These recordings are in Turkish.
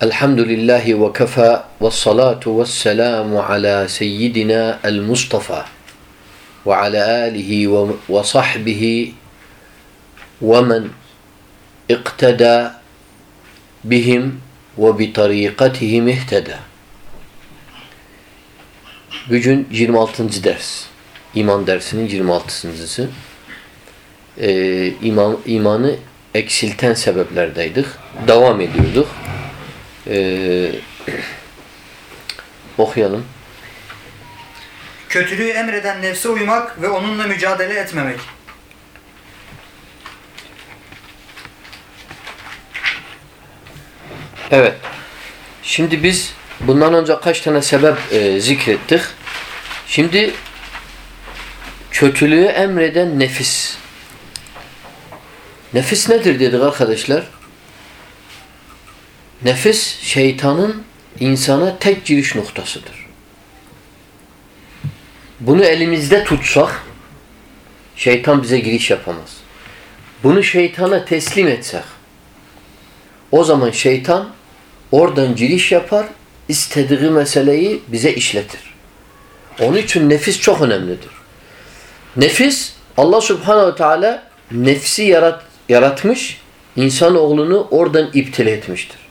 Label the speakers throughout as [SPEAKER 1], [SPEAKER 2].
[SPEAKER 1] Elhamdülillahi ve kefa ve salatu ve selamu ala seyyidina el Mustafa ve ala alihi ve sahbihi ve men iqteda bihim ve bi tarikatihim ihteda. Bugün 26. ders. İman dersinin 26.sı. Ee, iman, imanı eksilten sebeplerdeydik. Devam ediyorduk. Ee, okuyalım.
[SPEAKER 2] Kötülüğü emreden nefse uymak ve onunla mücadele etmemek.
[SPEAKER 1] Evet. Şimdi biz bundan önce kaç tane sebep e, zikrettik. Şimdi kötülüğü emreden nefis. Nefis nedir dedik arkadaşlar? Nefis şeytanın insana tek giriş noktasıdır. Bunu elimizde tutsak şeytan bize giriş yapamaz. Bunu şeytana teslim etsek o zaman şeytan oradan giriş yapar istediği meseleyi bize işletir. Onun için nefis çok önemlidir. Nefis Allah Subhanahu Teala nefsi yarat, yaratmış, insanoğlunu oradan iptal etmiştir.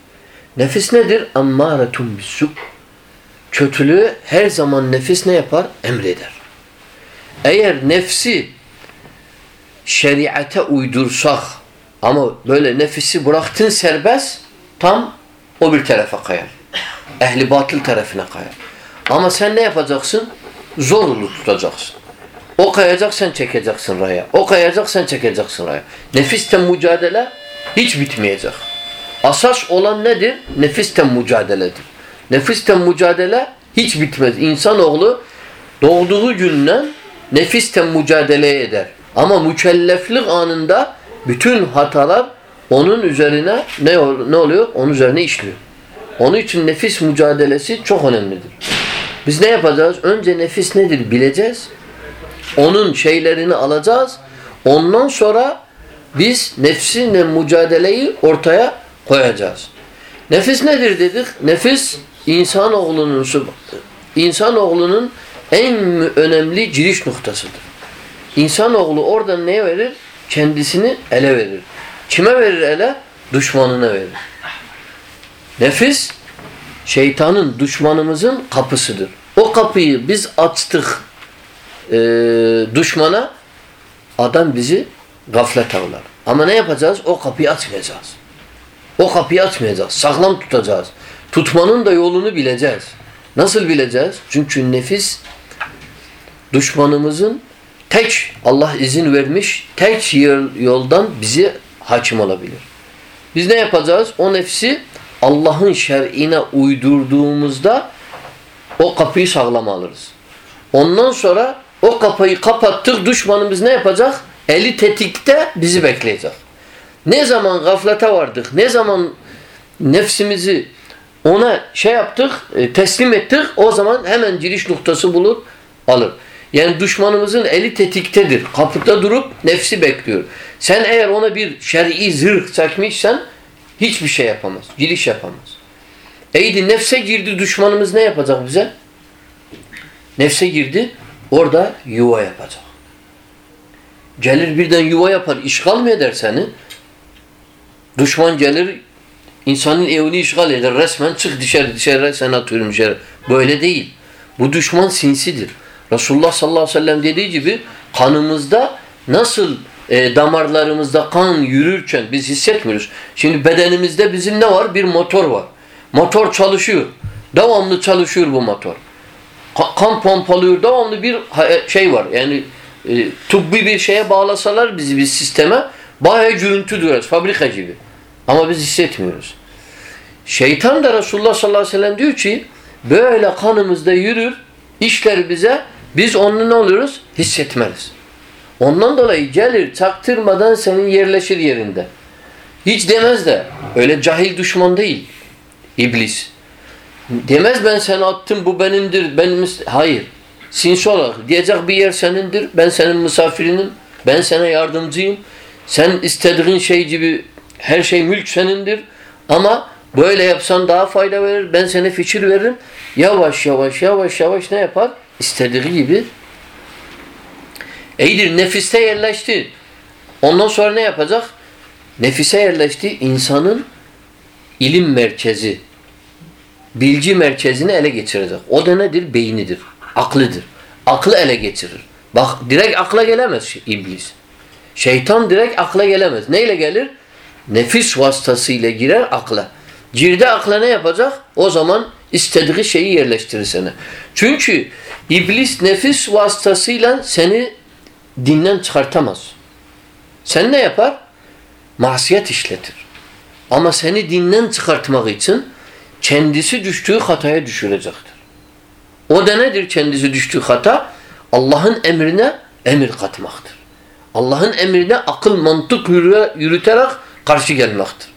[SPEAKER 1] Nefis nedir? Ammâretun bisuk. Kötülüğü her zaman nefis ne yapar? Emreder. Eğer nefsi şeriate uydursak ama böyle nefisi bıraktın serbest tam o bir tarafa kayar. Ehli batıl tarafına kayar. Ama sen ne yapacaksın? Zorlu tutacaksın. O kayacak sen çekeceksin raya. O kayacak sen çekeceksin raya. Nefisten mücadele hiç bitmeyecek. Asas olan nedir? Nefisten mücadeledir. Nefisten mücadele hiç bitmez. İnsanoğlu doğduğu günden nefisten mücadele eder. Ama mükelleflik anında bütün hatalar onun üzerine ne, ne oluyor? Onun üzerine işliyor. Onun için nefis mücadelesi çok önemlidir. Biz ne yapacağız? Önce nefis nedir bileceğiz. Onun şeylerini alacağız. Ondan sonra biz nefsinle mücadeleyi ortaya koyacağız. Nefis nedir dedik? Nefis insanoğlunun insanoğlunun en önemli giriş noktasıdır. İnsanoğlu oradan neye verir? Kendisini ele verir. Kime verir ele? Düşmanına verir. Nefis şeytanın, düşmanımızın kapısıdır. O kapıyı biz açtık e, düşmana adam bizi gaflet avlar. Ama ne yapacağız? O kapıyı açmayacağız. O kapıyı açmayacağız. Sağlam tutacağız. Tutmanın da yolunu bileceğiz. Nasıl bileceğiz? Çünkü nefis düşmanımızın tek Allah izin vermiş tek yoldan bizi hakim olabilir. Biz ne yapacağız? O nefsi Allah'ın şer'ine uydurduğumuzda o kapıyı sağlam alırız. Ondan sonra o kapıyı kapattık düşmanımız ne yapacak? Eli tetikte bizi bekleyecek. Ne zaman gaflete vardık, ne zaman nefsimizi ona şey yaptık, e, teslim ettik, o zaman hemen giriş noktası bulur, alır. Yani düşmanımızın eli tetiktedir. Kapıda durup nefsi bekliyor. Sen eğer ona bir şer'i zırh çekmişsen hiçbir şey yapamaz. Giriş yapamaz. Eydi nefse girdi düşmanımız ne yapacak bize? Nefse girdi orada yuva yapacak. Gelir birden yuva yapar. işgal mı eder seni? Düşman gelir insanın evini işgal eder. Resmen çık dışarı dışarı sen atıyorum dışarı. Böyle değil. Bu düşman sinsidir. Resulullah sallallahu aleyhi ve sellem dediği gibi kanımızda nasıl e, damarlarımızda kan yürürken biz hissetmiyoruz. Şimdi bedenimizde bizim ne var? Bir motor var. Motor çalışıyor. Devamlı çalışıyor bu motor. Ka kan pompalıyor. Devamlı bir şey var. Yani e, tıbbi bir şeye bağlasalar bizi bir sisteme bayağı gürültü duyarız. Fabrika gibi. Ama biz hissetmiyoruz. Şeytan da Resulullah sallallahu aleyhi ve sellem diyor ki böyle kanımızda yürür işler bize biz onu ne oluyoruz? Hissetmeliz. Ondan dolayı gelir çaktırmadan senin yerleşir yerinde. Hiç demez de öyle cahil düşman değil iblis. Demez ben seni attım bu benimdir. Benim hayır. Sinsi olarak diyecek bir yer senindir. Ben senin misafirinim. Ben sana yardımcıyım. Sen istediğin şey gibi her şey mülk senindir. Ama Böyle yapsan daha fayda verir. Ben sana fikir veririm. Yavaş yavaş yavaş yavaş ne yapar? İstediği gibi. İyidir nefiste yerleşti. Ondan sonra ne yapacak? Nefise yerleşti. insanın ilim merkezi, bilgi merkezini ele geçirecek. O da nedir? Beynidir. Aklıdır. Aklı ele geçirir. Bak direkt akla gelemez iblis. Şeytan direkt akla gelemez. Neyle gelir? Nefis vasıtasıyla girer akla. Girdi akla ne yapacak? O zaman istediği şeyi yerleştirir sana. Çünkü iblis nefis vasıtasıyla seni dinden çıkartamaz. Sen ne yapar? Masiyet işletir. Ama seni dinden çıkartmak için kendisi düştüğü hataya düşürecektir. O da nedir kendisi düştüğü hata? Allah'ın emrine emir katmaktır. Allah'ın emrine akıl, mantık yürüterek karşı gelmektir.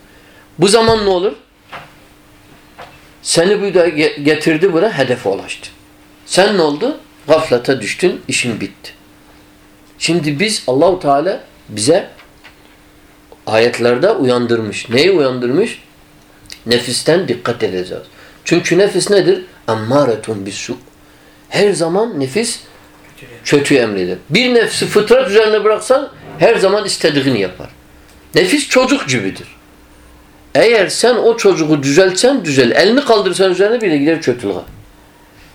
[SPEAKER 1] Bu zaman ne olur? Seni burada getirdi buraya hedefe ulaştı. Sen ne oldu? Gaflete düştün, işin bitti. Şimdi biz Allahu Teala bize ayetlerde uyandırmış. Neyi uyandırmış? Nefisten dikkat edeceğiz. Çünkü nefis nedir? Ammaretun bisu. Her zaman nefis kötü emreder. Bir nefsi fıtrat üzerine bıraksan her zaman istediğini yapar. Nefis çocuk gibidir. Eğer sen o çocuğu düzeltsen düzel. Elini kaldırsan üzerine bile gider kötülüğe.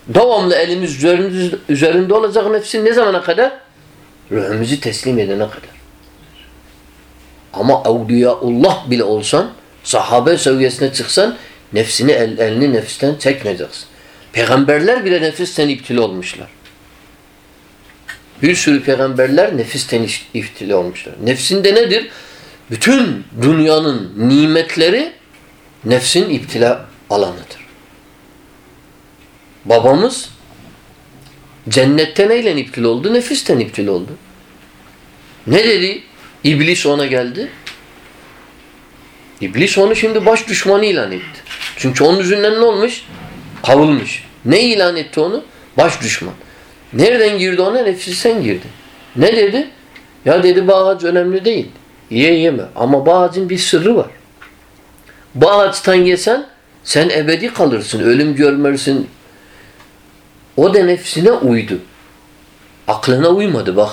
[SPEAKER 1] Devamlı elimiz üzerinde, üzerinde olacak nefsin ne zamana kadar? Ruhumuzu teslim edene kadar. Ama evliyaullah bile olsan, sahabe seviyesine çıksan nefsini el, elini nefisten çekmeyeceksin. Peygamberler bile nefisten iptili olmuşlar. Bir sürü peygamberler nefisten iftili olmuşlar. Nefsinde nedir? Bütün dünyanın nimetleri nefsin iptila alanıdır. Babamız cennette neyle iptil oldu? Nefisten iptil oldu. Ne dedi? İblis ona geldi. İblis onu şimdi baş düşmanı ilan etti. Çünkü onun yüzünden ne olmuş? Kavulmuş. Ne ilan etti onu? Baş düşman. Nereden girdi ona? Nefsisten girdi. Ne dedi? Ya dedi bu ağaç önemli değil. Ye yeme. Ama bu ağacın bir sırrı var. Bu ağaçtan yesen sen ebedi kalırsın. Ölüm görmezsin. O da nefsine uydu. Aklına uymadı bak.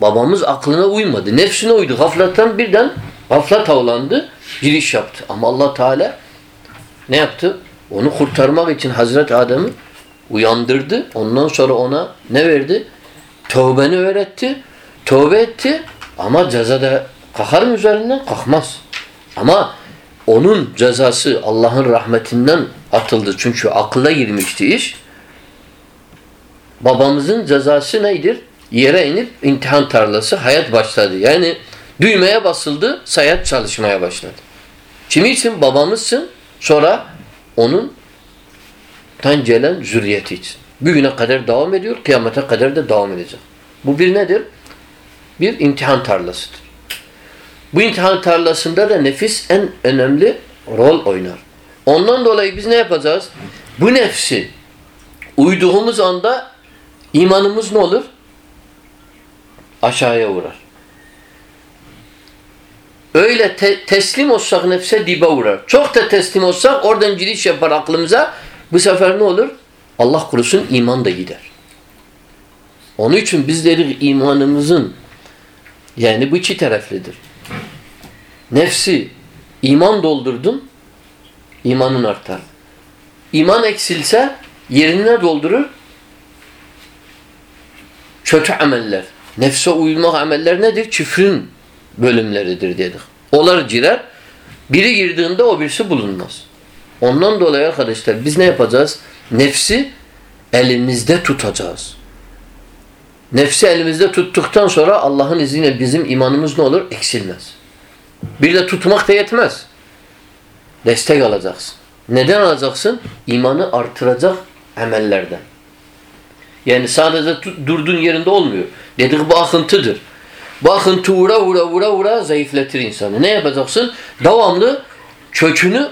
[SPEAKER 1] Babamız aklına uymadı. Nefsine uydu. Gafletten birden gaflet avlandı. Giriş yaptı. Ama Allah Teala ne yaptı? Onu kurtarmak için Hazreti Adem'i uyandırdı. Ondan sonra ona ne verdi? Tövbeni öğretti. Tövbe etti. Ama cezada kalkar mı üzerinden? Kalkmaz. Ama onun cezası Allah'ın rahmetinden atıldı. Çünkü akla girmişti iş. Babamızın cezası nedir? Yere inip imtihan tarlası hayat başladı. Yani düğmeye basıldı, hayat çalışmaya başladı. Kimi için? Babamızsın. Sonra onun tan gelen zürriyeti için. Bugüne kadar devam ediyor, kıyamete kadar da devam edecek. Bu bir nedir? Bir imtihan tarlasıdır. Bu imtihan tarlasında da nefis en önemli rol oynar. Ondan dolayı biz ne yapacağız? Bu nefsi uyduğumuz anda imanımız ne olur? Aşağıya uğrar. Öyle te teslim olsak nefse dibe uğrar. Çok da teslim olsak oradan giriş yapar aklımıza. Bu sefer ne olur? Allah kurusun iman da gider. Onun için biz dedik imanımızın yani bu iki taraflıdır. Nefsi iman doldurdun imanın artar. İman eksilse yerine doldurur kötü ameller. Nefse uyulmak ameller nedir? Küfrün bölümleridir dedik. Olar girer. Biri girdiğinde o birisi bulunmaz. Ondan dolayı arkadaşlar biz ne yapacağız? Nefsi elimizde tutacağız. Nefsi elimizde tuttuktan sonra Allah'ın izniyle bizim imanımız ne olur? Eksilmez. Bir de tutmak da yetmez. Destek alacaksın. Neden alacaksın? İmanı artıracak emellerden. Yani sadece durduğun yerinde olmuyor. Dedik bu akıntıdır. Bu akıntı vura vura vura vura zayıflatır insanı. Ne yapacaksın? Devamlı kökünü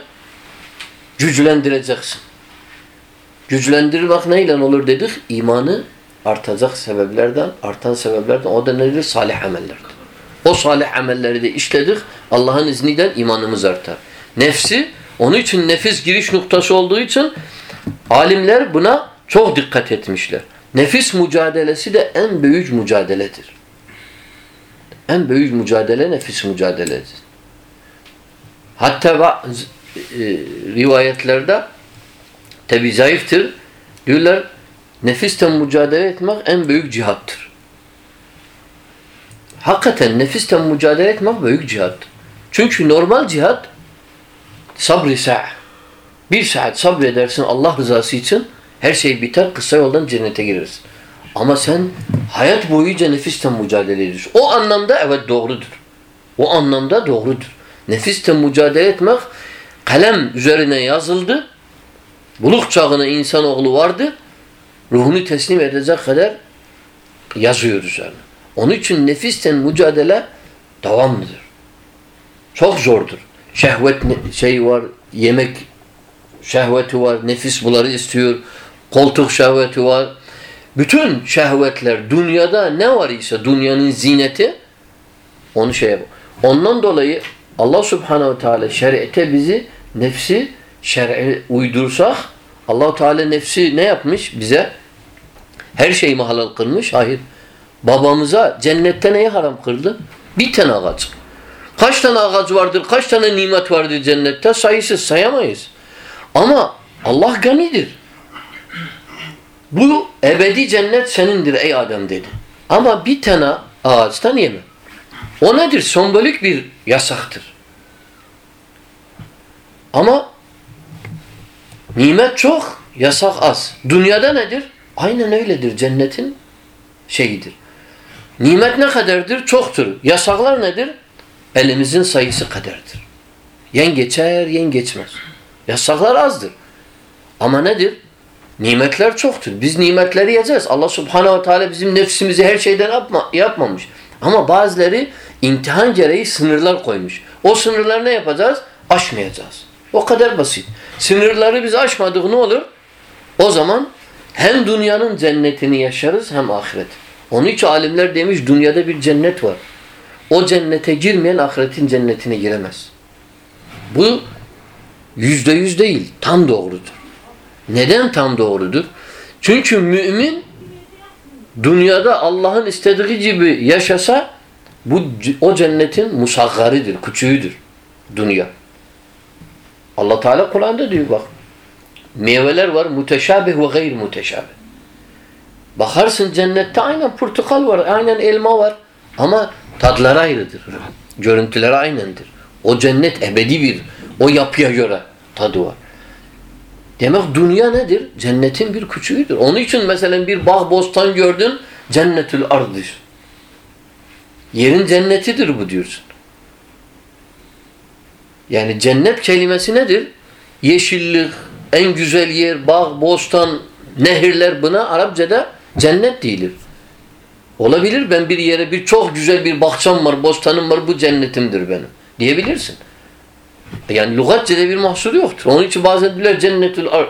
[SPEAKER 1] güçlendireceksin. Güçlendirmek neyle olur dedik? İmanı artacak sebeplerden, artan sebeplerden o da nedir? Salih amellerdir. O salih amelleri de işledik. Allah'ın izniyle imanımız artar. Nefsi Onun için nefis giriş noktası olduğu için alimler buna çok dikkat etmişler. Nefis mücadelesi de en büyük mücadeledir. En büyük mücadele nefis mücadelesidir. Hatta e, rivayetlerde tabi zayıftır. Diyorlar nefisten mücadele etmek en büyük cihattır. Hakikaten nefisten mücadele etmek büyük cihattır. Çünkü normal cihat sabri sa' bir saat sabredersin Allah rızası için her şey biter kısa yoldan cennete girersin. Ama sen hayat boyunca nefisten mücadele ediyorsun. O anlamda evet doğrudur. O anlamda doğrudur. Nefisten mücadele etmek kalem üzerine yazıldı. Buluk çağına insanoğlu vardı. Ruhunu teslim edecek kadar yazıyor üzerine. Onun için nefisten mücadele devamlıdır. Çok zordur. Şehvet şey var, yemek şehveti var, nefis bunları istiyor. Koltuk şehveti var. Bütün şehvetler dünyada ne var ise dünyanın zineti onu şey yap. Ondan dolayı Allah Subhanahu Teala şeriate bizi nefsi şer'e uydursak Allah Teala nefsi ne yapmış bize? Her şeyi mi halal kılmış? Hayır. Babamıza cennette neyi haram kıldı? Bir tane ağaç. Kaç tane ağaç vardır? Kaç tane nimet vardır cennette? Sayısız sayamayız. Ama Allah ganidir. Bu ebedi cennet senindir ey Adem dedi. Ama bir tane ağaçtan yeme. O nedir? Sembolik bir yasaktır. Ama nimet çok, yasak az. Dünyada nedir? Aynen öyledir. Cennetin şeyidir. Nimet ne kadardır? Çoktur. Yasaklar nedir? Elimizin sayısı kadardır. Yen geçer, yen geçmez. Yasaklar azdır. Ama nedir? Nimetler çoktur. Biz nimetleri yiyeceğiz. Allah subhanehu ve teala bizim nefsimizi her şeyden yapma, yapmamış. Ama bazıları imtihan gereği sınırlar koymuş. O sınırları ne yapacağız? Aşmayacağız. O kadar basit. Sınırları biz aşmadık ne olur? O zaman hem dünyanın cennetini yaşarız hem ahiret. Onun için alimler demiş dünyada bir cennet var. O cennete girmeyen ahiretin cennetine giremez. Bu yüzde yüz değil. Tam doğrudur. Neden tam doğrudur? Çünkü mümin dünyada Allah'ın istediği gibi yaşasa bu o cennetin musaggaridir, küçüğüdür dünya. Allah Teala Kur'an'da diyor bak. Meyveler var muteşabih ve gayr muteşabih. Bakarsın cennette aynen portakal var, aynen elma var ama tadları ayrıdır. Görüntüleri aynendir. O cennet ebedi bir, o yapıya göre tadı var. Demek dünya nedir? Cennetin bir küçüğüdür. Onun için mesela bir bağ bostan gördün, cennetül ardır. Yerin cennetidir bu diyorsun. Yani cennet kelimesi nedir? Yeşillik, en güzel yer, bağ, bostan, nehirler buna Arapçada cennet değilir. Olabilir ben bir yere bir çok güzel bir bahçem var, bostanım var bu cennetimdir benim diyebilirsin. Yani lügatçede bir mahsur yoktur. Onun için bazen diyorlar cennetül ar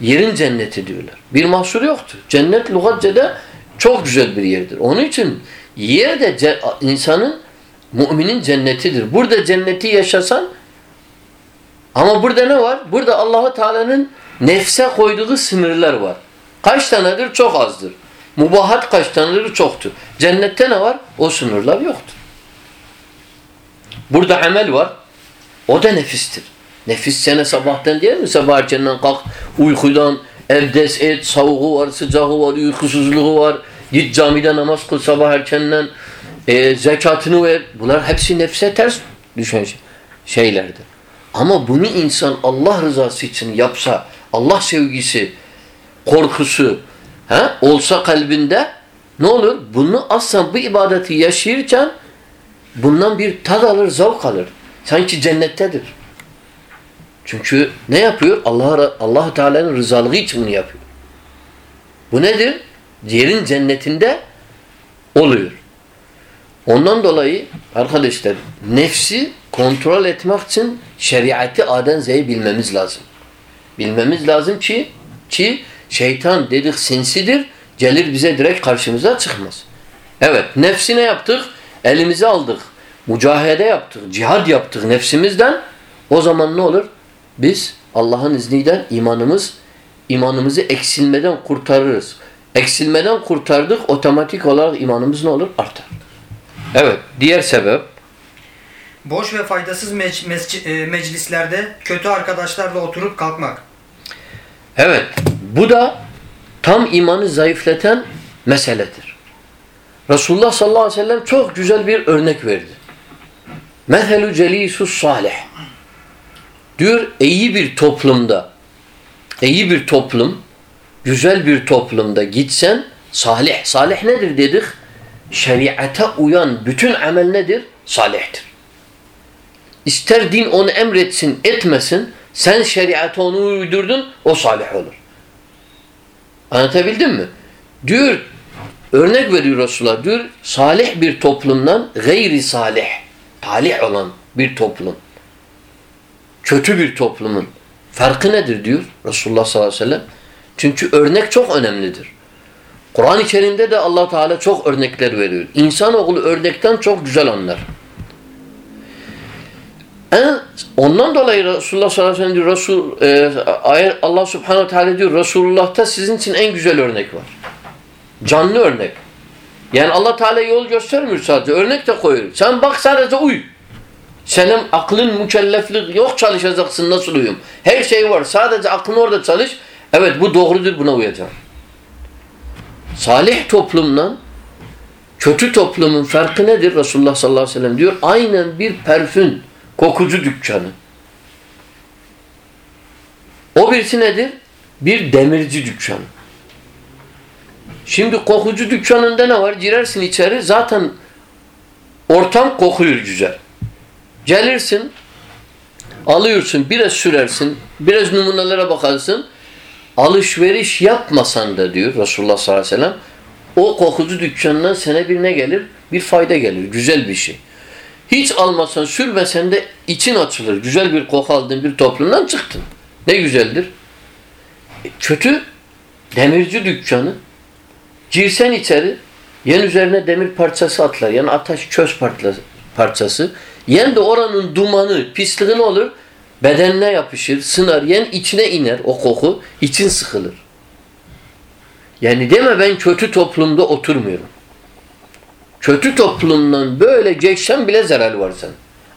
[SPEAKER 1] yerin cenneti diyorlar. Bir mahsur yoktur. Cennet lügatçede çok güzel bir yerdir. Onun için yer de insanın müminin cennetidir. Burada cenneti yaşasan ama burada ne var? Burada Allahu Teala'nın nefse koyduğu sınırlar var. Kaç tanedir? Çok azdır. Mubahat kaç tanedir? Çoktur. Cennette ne var? O sınırlar yoktur. Burada amel var. O da nefistir. Nefis sene sabahtan değil mi? Sabah erkenden kalk, uykudan, evdes et, soğuğu var, sıcağı var, uykusuzluğu var. Git camide namaz kıl sabah erkenden, e, zekatını ver. Bunlar hepsi nefse ters düşen şeylerdir. Ama bunu insan Allah rızası için yapsa, Allah sevgisi, korkusu he, olsa kalbinde ne olur? Bunu asla bu ibadeti yaşayırken bundan bir tad alır, zevk alır. Sanki cennettedir. Çünkü ne yapıyor? Allah Allah Teala'nın rızalığı için bunu yapıyor. Bu nedir? Yerin cennetinde oluyor. Ondan dolayı arkadaşlar nefsi kontrol etmek için şeriatı A'dan Z'yi bilmemiz lazım. Bilmemiz lazım ki ki şeytan dedik sinsidir gelir bize direkt karşımıza çıkmaz. Evet nefsine yaptık elimize aldık. Mücahede yaptık, cihad yaptık nefsimizden. O zaman ne olur? Biz Allah'ın izniyle imanımız imanımızı eksilmeden kurtarırız. Eksilmeden kurtardık otomatik olarak imanımız ne olur? Artar. Evet. Diğer sebep
[SPEAKER 2] Boş ve faydasız mec- mesci- e, meclislerde kötü arkadaşlarla oturup kalkmak.
[SPEAKER 1] Evet. Bu da tam imanı zayıflatan meseledir. Resulullah sallallahu aleyhi ve sellem çok güzel bir örnek verdi. Methelu celisus salih. Diyor iyi bir toplumda iyi bir toplum güzel bir toplumda gitsen salih. Salih nedir dedik? Şeriata uyan bütün amel nedir? Salihtir. İster din onu emretsin etmesin sen şeriata onu uydurdun o salih olur. Anlatabildim mi? Diyor örnek veriyor Resulullah diyor salih bir toplumdan gayri salih talih olan bir toplum kötü bir toplumun farkı nedir diyor Resulullah sallallahu aleyhi ve sellem. Çünkü örnek çok önemlidir. Kur'an-ı Kerim'de de allah Teala çok örnekler veriyor. İnsanoğlu örnekten çok güzel anlar. En, ondan dolayı Resulullah sallallahu aleyhi ve sellem diyor, Resul, e, Allah subhanahu teala diyor Resulullah'ta sizin için en güzel örnek var. Canlı örnek. Yani allah Teala yol göstermiyor sadece. Örnek de koyuyor. Sen bak sadece uy. Senin aklın mükelleflik yok çalışacaksın nasıl uyum. Her şey var. Sadece aklın orada çalış. Evet bu doğrudur buna uyacağım. Salih toplumdan kötü toplumun farkı nedir? Resulullah sallallahu aleyhi ve sellem diyor. Aynen bir parfüm kokucu dükkanı. O birisi nedir? Bir demirci dükkanı. Şimdi kokucu dükkanında ne var? Girersin içeri zaten ortam kokuyor güzel. Gelirsin, alıyorsun, biraz sürersin, biraz numunelere bakarsın. Alışveriş yapmasan da diyor Resulullah sallallahu aleyhi ve sellem o kokucu dükkanından sana bir ne gelir? Bir fayda gelir. Güzel bir şey. Hiç almasan, sürmesen de için açılır. Güzel bir koku aldın, bir toplumdan çıktın. Ne güzeldir. E, Kötü demirci dükkanı girsen içeri yen üzerine demir parçası atlar. Yani ateş partla- parçası. Yen de oranın dumanı, pisliği ne olur? Bedenine yapışır, sınar. Yen içine iner o koku. için sıkılır. Yani deme ben kötü toplumda oturmuyorum. Kötü toplumdan böyle geçsen bile zarar var sen.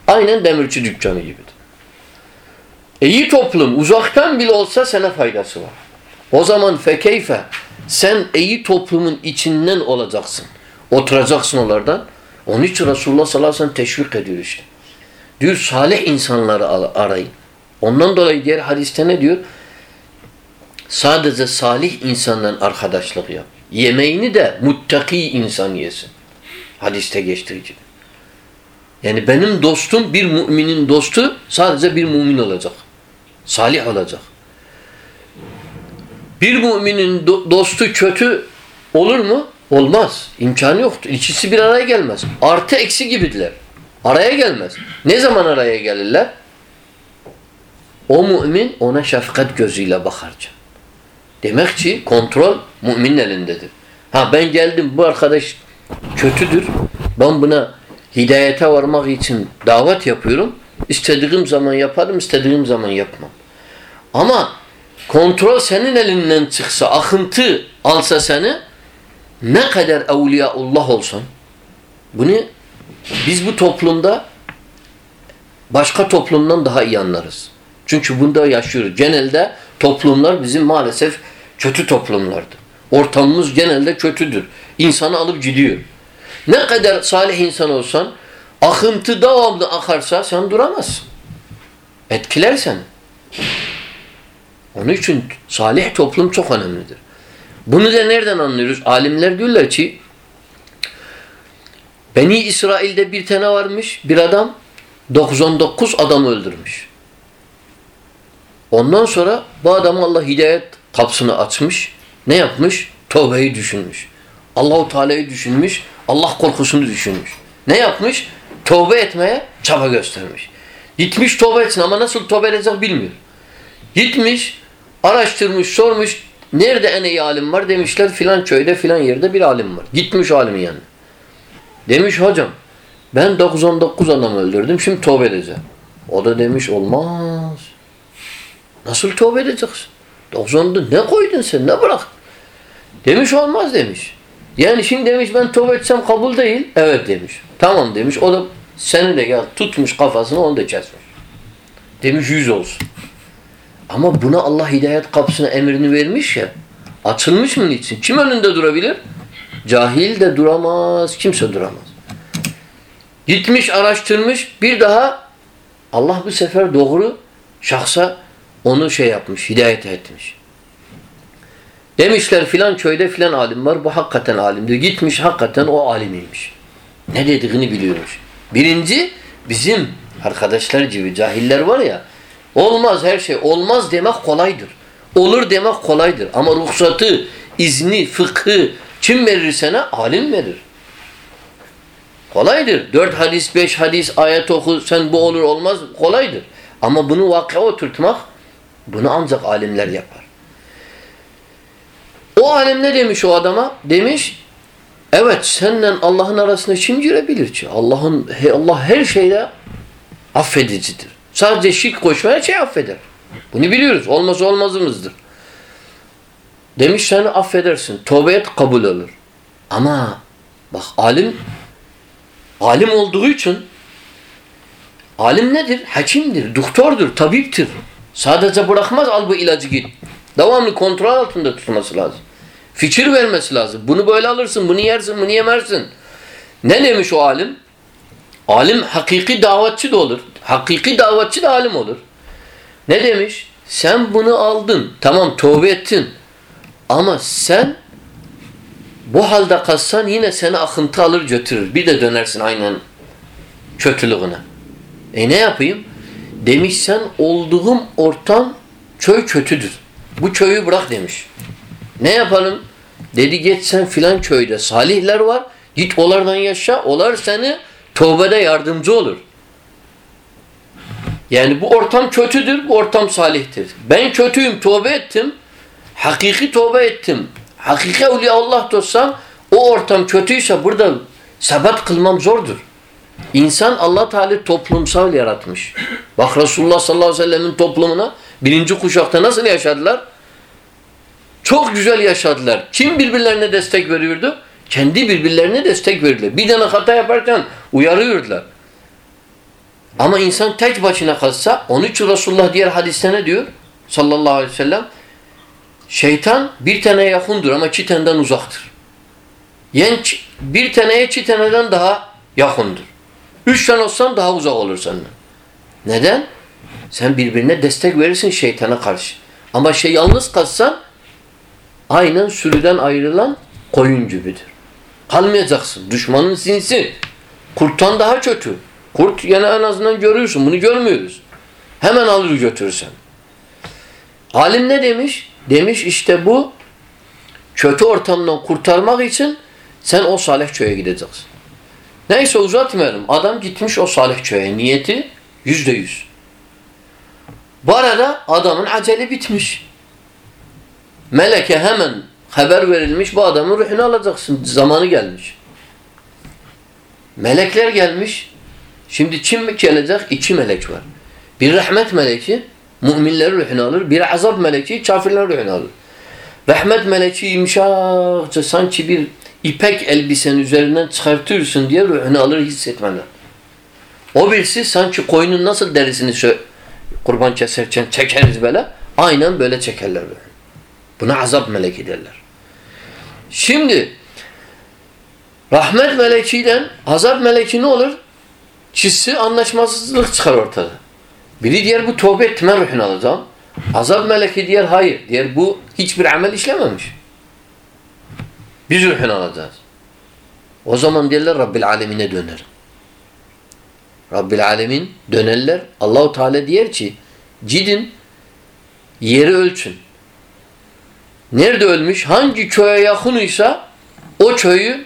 [SPEAKER 1] Aynen demirci dükkanı gibidir. İyi toplum uzaktan bile olsa sana faydası var. O zaman fekeyfe sen iyi toplumun içinden olacaksın. Oturacaksın onlardan. Onun için Resulullah sallallahu aleyhi ve sellem teşvik ediyor işte. Diyor salih insanları arayın. Ondan dolayı diğer hadiste ne diyor? Sadece salih insandan arkadaşlık yap. Yemeğini de muttaki insan yesin. Hadiste geçtirici. Yani benim dostum bir müminin dostu sadece bir mümin olacak. Salih olacak. Bir müminin do dostu kötü olur mu? Olmaz. İmkanı yoktur. İkisi bir araya gelmez. Artı eksi gibidiler. Araya gelmez. Ne zaman araya gelirler? O mümin ona şefkat gözüyle bakarca. Demek ki kontrol müminin elindedir. Ha ben geldim bu arkadaş kötüdür. Ben buna hidayete varmak için davet yapıyorum. İstediğim zaman yaparım, istediğim zaman yapmam. Ama kontrol senin elinden çıksa, akıntı alsa seni ne kadar evliyaullah olsan bunu biz bu toplumda başka toplumdan daha iyi anlarız. Çünkü bunda yaşıyoruz. Genelde toplumlar bizim maalesef kötü toplumlardır. Ortamımız genelde kötüdür. İnsanı alıp gidiyor. Ne kadar salih insan olsan akıntı devamlı akarsa sen duramazsın. Etkiler seni. Onun için salih toplum çok önemlidir. Bunu da nereden anlıyoruz? Alimler diyorlar ki Beni İsrail'de bir tane varmış bir adam 99 adam öldürmüş. Ondan sonra bu adam Allah hidayet kapısını açmış. Ne yapmış? Tövbeyi düşünmüş. Allahu Teala'yı düşünmüş. Allah korkusunu düşünmüş. Ne yapmış? Tövbe etmeye çaba göstermiş. Gitmiş tövbe etsin ama nasıl tövbe edecek bilmiyor. Gitmiş, araştırmış, sormuş. Nerede en iyi alim var? Demişler filan köyde filan yerde bir alim var. Gitmiş alimin yanına. Demiş hocam ben 99 adam öldürdüm şimdi tövbe edeceğim. O da demiş olmaz. Nasıl tövbe edeceksin? 90'da ne koydun sen? Ne bırak? Demiş olmaz demiş. Yani şimdi demiş ben tövbe etsem kabul değil. Evet demiş. Tamam demiş. O da seni de gel tutmuş kafasını onu da kesmiş. Demiş yüz olsun. Ama buna Allah hidayet kapısına emrini vermiş ya. Açılmış mı niçin? Kim önünde durabilir? Cahil de duramaz. Kimse duramaz. Gitmiş araştırmış. Bir daha Allah bu sefer doğru şahsa onu şey yapmış. Hidayet etmiş. Demişler filan köyde filan alim var. Bu hakikaten alimdir. Gitmiş hakikaten o alimiymiş. Ne dediğini biliyormuş. Birinci bizim arkadaşlar gibi cahiller var ya olmaz her şey. Olmaz demek kolaydır. Olur demek kolaydır. Ama ruhsatı, izni, fıkhı kim verir sana? Alim verir. Kolaydır. Dört hadis, beş hadis, ayet oku, sen bu olur olmaz kolaydır. Ama bunu vakıa oturtmak bunu ancak alimler yapar. O alim ne demiş o adama? Demiş evet seninle Allah'ın arasında kim girebilir ki? Allah'ın Allah her şeyde affedicidir. Sadece şirk koşmaya şey affeder. Bunu biliyoruz. Olmaz olmazımızdır. Demiş seni affedersin. Tövbe et kabul olur. Ama bak alim alim olduğu için alim nedir? Hekimdir, doktordur, tabiptir. Sadece bırakmaz al bu ilacı git. Devamlı kontrol altında tutması lazım. Fikir vermesi lazım. Bunu böyle alırsın, bunu yersin, bunu yemezsin. Ne demiş o alim? Alim hakiki davetçi de olur. Hakiki davetçi de alim olur. Ne demiş? Sen bunu aldın. Tamam tövbe ettin. Ama sen bu halde kalsan yine seni akıntı alır götürür. Bir de dönersin aynen kötülüğüne. E ne yapayım? Demiş sen olduğum ortam köy kötüdür. Bu köyü bırak demiş. Ne yapalım? Dedi git sen filan köyde salihler var. Git onlardan yaşa. Onlar seni tövbede yardımcı olur. Yani bu ortam kötüdür, bu ortam salihtir. Ben kötüyüm, tövbe ettim. Hakiki tövbe ettim. Hakiki evliya Allah dostsam o ortam kötüyse burada sebat kılmam zordur. İnsan Allah Teala toplumsal yaratmış. Bak Resulullah sallallahu aleyhi ve sellemin toplumuna birinci kuşakta nasıl yaşadılar? Çok güzel yaşadılar. Kim birbirlerine destek veriyordu? Kendi birbirlerine destek verirler. Bir tane hata yaparken uyarıyordular. Ama insan tek başına kalsa, onun için Resulullah diğer hadiste ne diyor? Sallallahu aleyhi ve sellem. Şeytan bir taneye yakındır ama iki uzaktır. Yani bir taneye iki taneden daha yakındır. Üç tane olsan daha uzak olur senden. Neden? Sen birbirine destek verirsin şeytana karşı. Ama şey yalnız kalsan aynen sürüden ayrılan koyun gibidir. Kalmayacaksın. Düşmanın sinsi. Kurttan daha kötü. Kurt yine en azından görüyorsun. Bunu görmüyoruz. Hemen alır götürürsen. Alim ne demiş? Demiş işte bu kötü ortamdan kurtarmak için sen o salih köye gideceksin. Neyse uzatmayalım. Adam gitmiş o salih köye. Niyeti yüzde yüz. Bu arada adamın aceli bitmiş. Meleke hemen haber verilmiş. Bu adamın ruhunu alacaksın. Zamanı gelmiş. Melekler gelmiş. Şimdi kim gelecek? İki melek var. Bir rahmet meleki müminlerin ruhunu alır. Bir azap meleki kafirlerin ruhunu alır. Rahmet meleki yumuşakça sanki bir ipek elbisenin üzerinden çıkartıyorsun diye ruhunu alır hissetmeden. O birisi sanki koyunun nasıl derisini kurban keserken çekeriz böyle. Aynen böyle çekerler böyle. Buna azap meleki derler. Şimdi rahmet melekiyle azap meleki ne olur? Çizsi anlaşmazlık çıkar ortada. Biri diğer bu tövbe etme ruhunu alacağım. Azap meleki diğer hayır. Diğer bu hiçbir amel işlememiş. Biz ruhunu alacağız. O zaman diyorlar Rabbil Alemine döner. Rabbil Alemin dönerler. Allahu Teala diyor ki gidin yeri ölçün. Nerede ölmüş? Hangi köye yakınıysa o köyü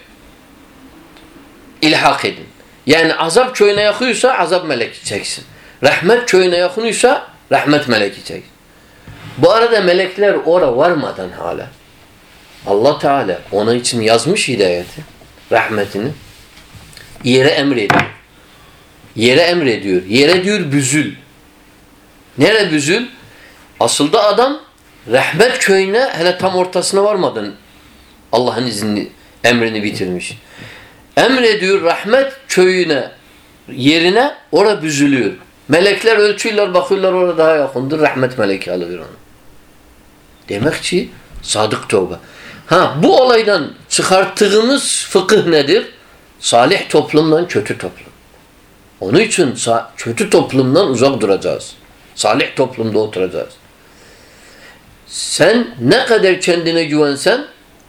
[SPEAKER 1] ilhak edin. Yani azap köyüne yakıyorsa azap meleki çeksin. Rahmet köyüne yakınıysa rahmet meleki çeksin. Bu arada melekler oraya varmadan hala Allah Teala ona için yazmış hidayeti, rahmetini yere emrediyor. Yere emrediyor. Yere diyor büzül. Nere büzül? Asılda adam rahmet köyüne hele tam ortasına varmadan Allah'ın izni, emrini bitirmiş. Emrediyor rahmet köyüne, yerine orada büzülüyor. Melekler ölçüyorlar, bakıyorlar orada daha yakındır. Rahmet meleki alıyor onu. Demek ki sadık tövbe. Ha bu olaydan çıkarttığımız fıkıh nedir? Salih toplumdan kötü toplum. Onun için kötü toplumdan uzak duracağız. Salih toplumda oturacağız. Sen ne kadar kendine güvensen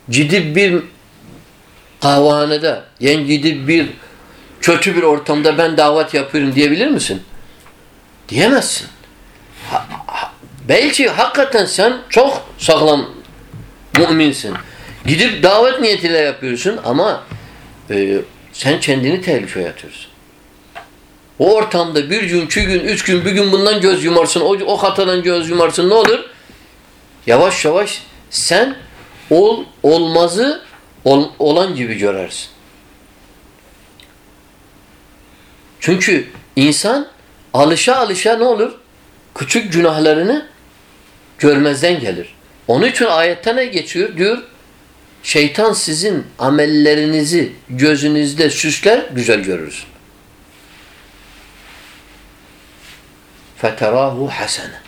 [SPEAKER 1] ciddi bir kahvehanede yani ciddi bir kötü bir ortamda ben davet yapıyorum diyebilir misin? Diyemezsin. Ha, ha, belki hakikaten sen çok sağlam müminsin. Gidip davet niyetiyle yapıyorsun ama e, sen kendini tehlikeye atıyorsun. O ortamda bir gün, iki gün, üç gün, bir gün bundan göz yumarsın, o, o hatadan göz yumarsın ne olur? Yavaş yavaş sen ol, olmazı ol, olan gibi görersin. Çünkü insan Alışa alışa ne olur? Küçük günahlarını görmezden gelir. Onun için ayette ne geçiyor? Diyor şeytan sizin amellerinizi gözünüzde süsler güzel görürsün. Feterahu hasene.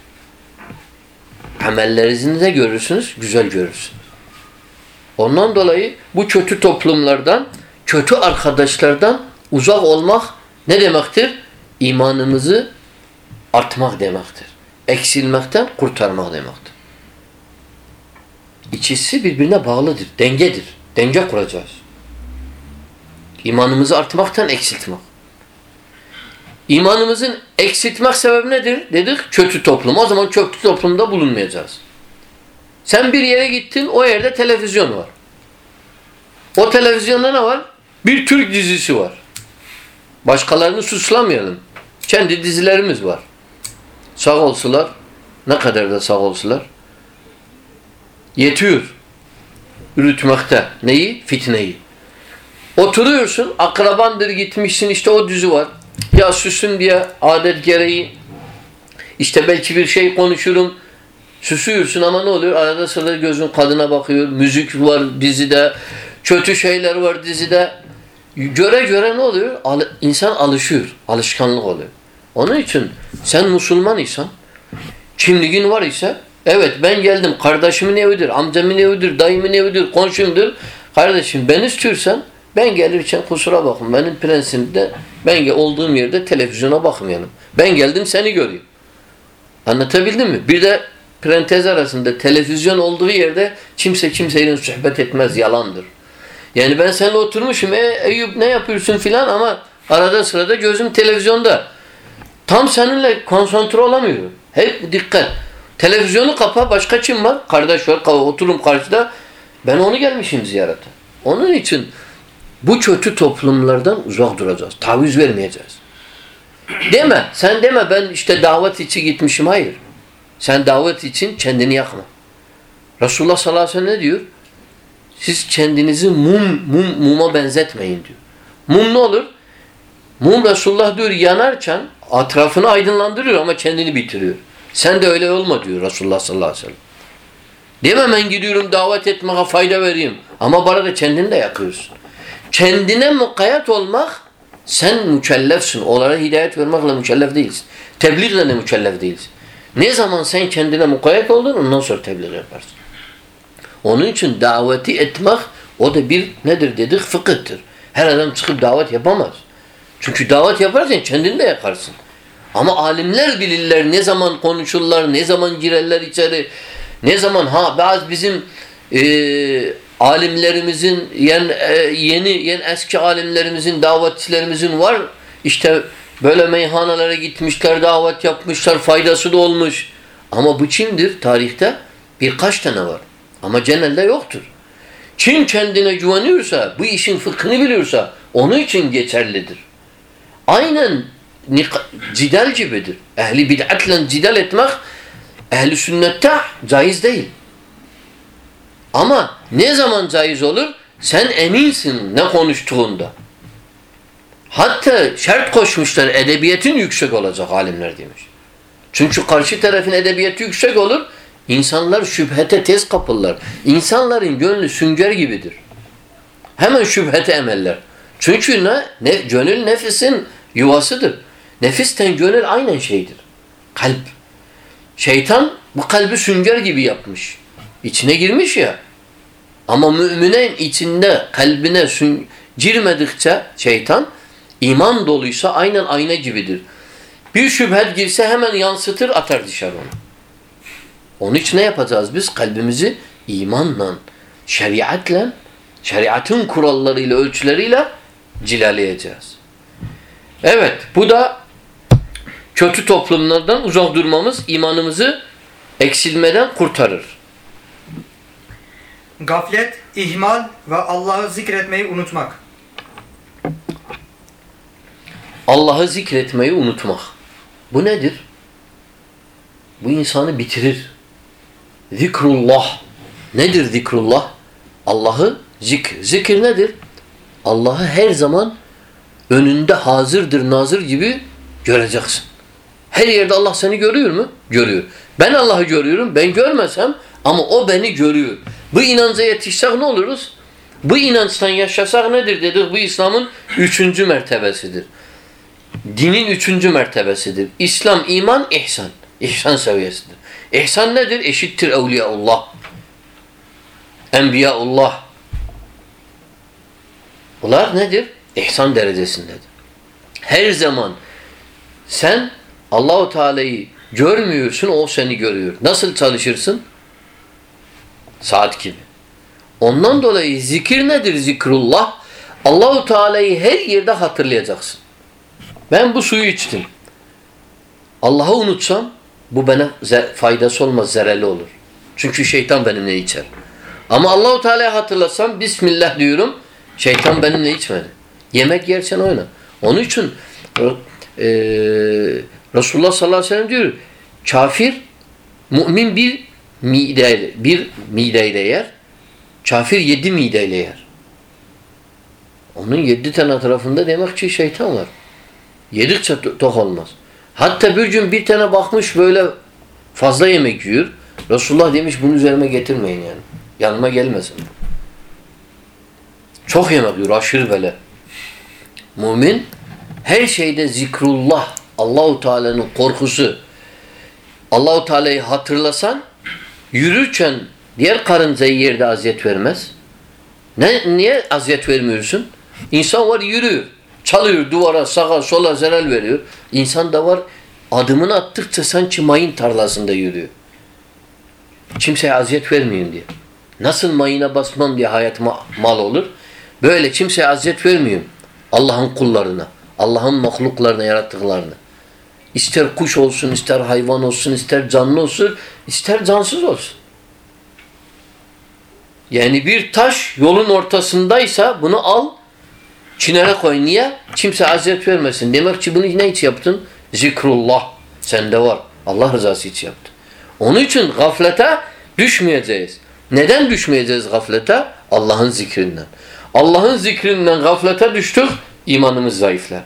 [SPEAKER 1] Amellerinizi de görürsünüz, güzel görürsünüz. Ondan dolayı bu kötü toplumlardan, kötü arkadaşlardan uzak olmak ne demektir? İmanımızı artmak demektir. Eksilmekten kurtarmak demektir. İkisi birbirine bağlıdır, dengedir. Denge kuracağız. İmanımızı artmaktan eksiltmek. İmanımızın eksiltmek sebebi nedir? Dedik kötü toplum. O zaman kötü toplumda bulunmayacağız. Sen bir yere gittin, o yerde televizyon var. O televizyonda ne var? Bir Türk dizisi var. Başkalarını suçlamayalım. Kendi dizilerimiz var. Sağ olsular, ne kadar da sağ olsular, yetiyor. Ürütmekte. Neyi? Fitneyi. Oturuyorsun, akrabandır gitmişsin, işte o dizi var. Ya süsün diye adet gereği işte belki bir şey konuşurum. Süsüyorsun ama ne oluyor? Arada sırada gözün kadına bakıyor. Müzik var dizide. Kötü şeyler var dizide. Göre göre ne oluyor? Al, insan alışıyor. Alışkanlık oluyor. Onun için sen Müslüman isen kimliğin var ise evet ben geldim kardeşimin evidir, amcamın evidir, dayımın evidir, komşumdur. Kardeşim ben istiyorsan ben gelirken kusura bakın benim prensipte ben olduğum yerde televizyona bakmayalım. Ben geldim seni göreyim. Anlatabildim mi? Bir de parantez arasında televizyon olduğu yerde kimse kimseyle sohbet etmez yalandır. Yani ben seninle oturmuşum e, Eyüp ne yapıyorsun filan ama arada sırada gözüm televizyonda. Tam seninle konsantre olamıyorum. Hep dikkat. Televizyonu kapa başka kim var? Kardeş var oturum karşıda. Ben onu gelmişim ziyarete. Onun için bu kötü toplumlardan uzak duracağız. Taviz vermeyeceğiz. Deme. Sen deme ben işte davet için gitmişim. Hayır. Sen davet için kendini yakma. Resulullah sallallahu aleyhi ve sellem ne diyor? Siz kendinizi mum, mum muma benzetmeyin diyor. Mum ne olur? Mum Resulullah diyor yanarken etrafını aydınlandırıyor ama kendini bitiriyor. Sen de öyle olma diyor Resulullah sallallahu aleyhi ve sellem. Deme ben gidiyorum davet etmeye fayda vereyim. Ama bana da kendini de yakıyorsun. Kendine mukayyet olmak sen mükellefsin. Onlara hidayet vermekle mükellef değilsin. Tebliğle de mükellef değilsin. Ne zaman sen kendine mukayyet oldun ondan sonra tebliğ yaparsın. Onun için daveti etmek o da bir nedir dedik fıkıhtır. Her adam çıkıp davet yapamaz. Çünkü davet yaparsan kendini de yakarsın. Ama alimler bilirler ne zaman konuşurlar, ne zaman girerler içeri, ne zaman? Ha bazı bizim e, alimlerimizin yen, e, yeni yen eski alimlerimizin davetçilerimizin var. İşte böyle meyhanelere gitmişler davet yapmışlar faydası da olmuş. Ama bu kimdir? Tarihte birkaç tane var. Ama genelde yoktur. Kim kendine güveniyorsa bu işin fıkhını biliyorsa onun için geçerlidir aynen cidal gibidir ehli bid'atle cidal etmek ehli sünnette caiz değil ama ne zaman caiz olur? Sen eminsin ne konuştuğunda. Hatta şart koşmuşlar edebiyetin yüksek olacak alimler demiş. Çünkü karşı tarafın edebiyatı yüksek olur. insanlar şüphete tez kapırlar. İnsanların gönlü sünger gibidir. Hemen şüphete emeller. Çünkü ne? ne? Gönül nefisin yuvasıdır. Nefisten gönül aynen şeydir. Kalp. Şeytan bu kalbi sünger gibi yapmış. İçine girmiş ya. Ama müminin içinde kalbine sün girmedikçe şeytan iman doluysa aynen ayna gibidir. Bir şüphet girse hemen yansıtır atar dışarı onu. Onun için ne yapacağız biz? Kalbimizi imanla, şeriatla, şeriatın kurallarıyla, ölçüleriyle cilaleyeceğiz. Evet, bu da kötü toplumlardan uzak durmamız imanımızı eksilmeden kurtarır.
[SPEAKER 2] Gaflet, ihmal ve Allah'ı zikretmeyi unutmak.
[SPEAKER 1] Allah'ı zikretmeyi unutmak. Bu nedir? Bu insanı bitirir. Zikrullah. Nedir zikrullah? Allah'ı zikr. Zikir nedir? Allah'ı her zaman önünde hazırdır, nazır gibi göreceksin. Her yerde Allah seni görüyor mu? Görüyor. Ben Allah'ı görüyorum. Ben görmesem ama o beni görüyor. Bu inanca yetişsek ne oluruz? Bu inançtan yaşasak nedir dedik? Bu İslam'ın üçüncü mertebesidir. Dinin üçüncü mertebesidir. İslam, iman, ihsan. İhsan seviyesidir. İhsan nedir? Eşittir evliyaullah. Enbiyaullah. Bunlar nedir? İhsan derecesindedir. Her zaman sen Allahu Teala'yı görmüyorsun, o seni görüyor. Nasıl çalışırsın? Saat gibi. Ondan dolayı zikir nedir? Zikrullah. Allahu Teala'yı her yerde hatırlayacaksın. Ben bu suyu içtim. Allah'ı unutsam bu bana faydası olmaz, zararlı olur. Çünkü şeytan benimle içer. Ama Allahu Teala'yı hatırlasam Bismillah diyorum. Şeytan benimle içmedi. Yemek yersen oyna. Onun için e, Resulullah sallallahu aleyhi ve sellem diyor kafir mümin bir mide bir mideyle yer. Kafir yedi mideyle yer. Onun yedi tane tarafında demek ki şeytan var. Yedikçe tok olmaz. Hatta bir gün bir tane bakmış böyle fazla yemek yiyor. Resulullah demiş bunu üzerime getirmeyin yani. Yanıma gelmesin. Çok yemek yiyor aşırı böyle. Mümin her şeyde zikrullah, Allahu Teala'nın korkusu. Allahu Teala'yı hatırlasan yürürken diğer karıncayı yerde aziyet vermez. Ne niye aziyet vermiyorsun? İnsan var yürüyor. Çalıyor duvara, sağa, sola zarar veriyor. İnsan da var adımını attıkça sanki mayın tarlasında yürüyor. Kimseye aziyet vermeyin diye. Nasıl mayına basmam diye hayat ma mal olur. Böyle kimseye aziyet vermiyorum. Allah'ın kullarına. Allah'ın mahluklarına, yarattıklarına. İster kuş olsun, ister hayvan olsun, ister canlı olsun, ister cansız olsun. Yani bir taş yolun ortasındaysa bunu al, çinere koy. Niye? Kimse aziyet vermesin. Demek ki bunu ne için yaptın? Zikrullah. Sende var. Allah rızası için yaptın. Onun için gaflete düşmeyeceğiz. Neden düşmeyeceğiz gaflete? Allah'ın zikrinden. Allah'ın zikrinden gaflete düştük, imanımız zayıflar.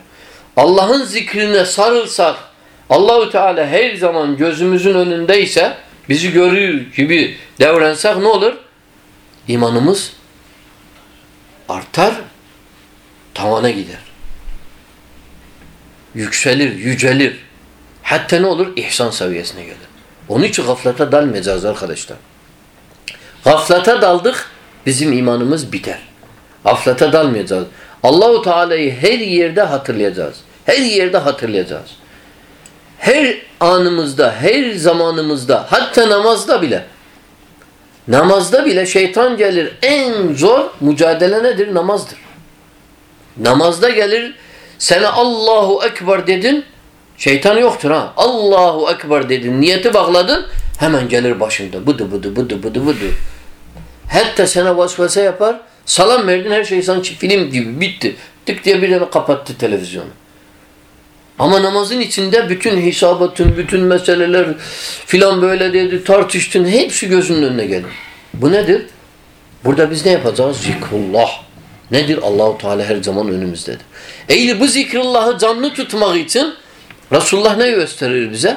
[SPEAKER 1] Allah'ın zikrine sarılsak, Allahu Teala her zaman gözümüzün önündeyse, bizi görüyor gibi devrensek ne olur? İmanımız artar, tavana gider. Yükselir, yücelir. Hatta ne olur? İhsan seviyesine gelir. Onun için gaflete dalmayacağız arkadaşlar. Gaflete daldık, bizim imanımız biter. Gaflete dalmayacağız. Allahu Teala'yı her yerde hatırlayacağız. Her yerde hatırlayacağız. Her anımızda, her zamanımızda, hatta namazda bile. Namazda bile şeytan gelir. En zor mücadele nedir? Namazdır. Namazda gelir. Sana Allahu Ekber dedin. Şeytan yoktur ha. Allahu Ekber dedin. Niyeti bağladın. Hemen gelir başında. Bıdı bıdı bıdı bıdı bıdı. Hatta sana vasvese yapar. Salam verdin her şey sanki film gibi bitti. Tık diye bir tane kapattı televizyonu. Ama namazın içinde bütün hisabatın, bütün meseleler filan böyle dedi, tartıştın hepsi gözünün önüne gelir. Bu nedir? Burada biz ne yapacağız? Zikrullah. Nedir? Allahu Teala her zaman önümüzdedir. Eğer bu zikrullahı canlı tutmak için Resulullah ne gösterir bize?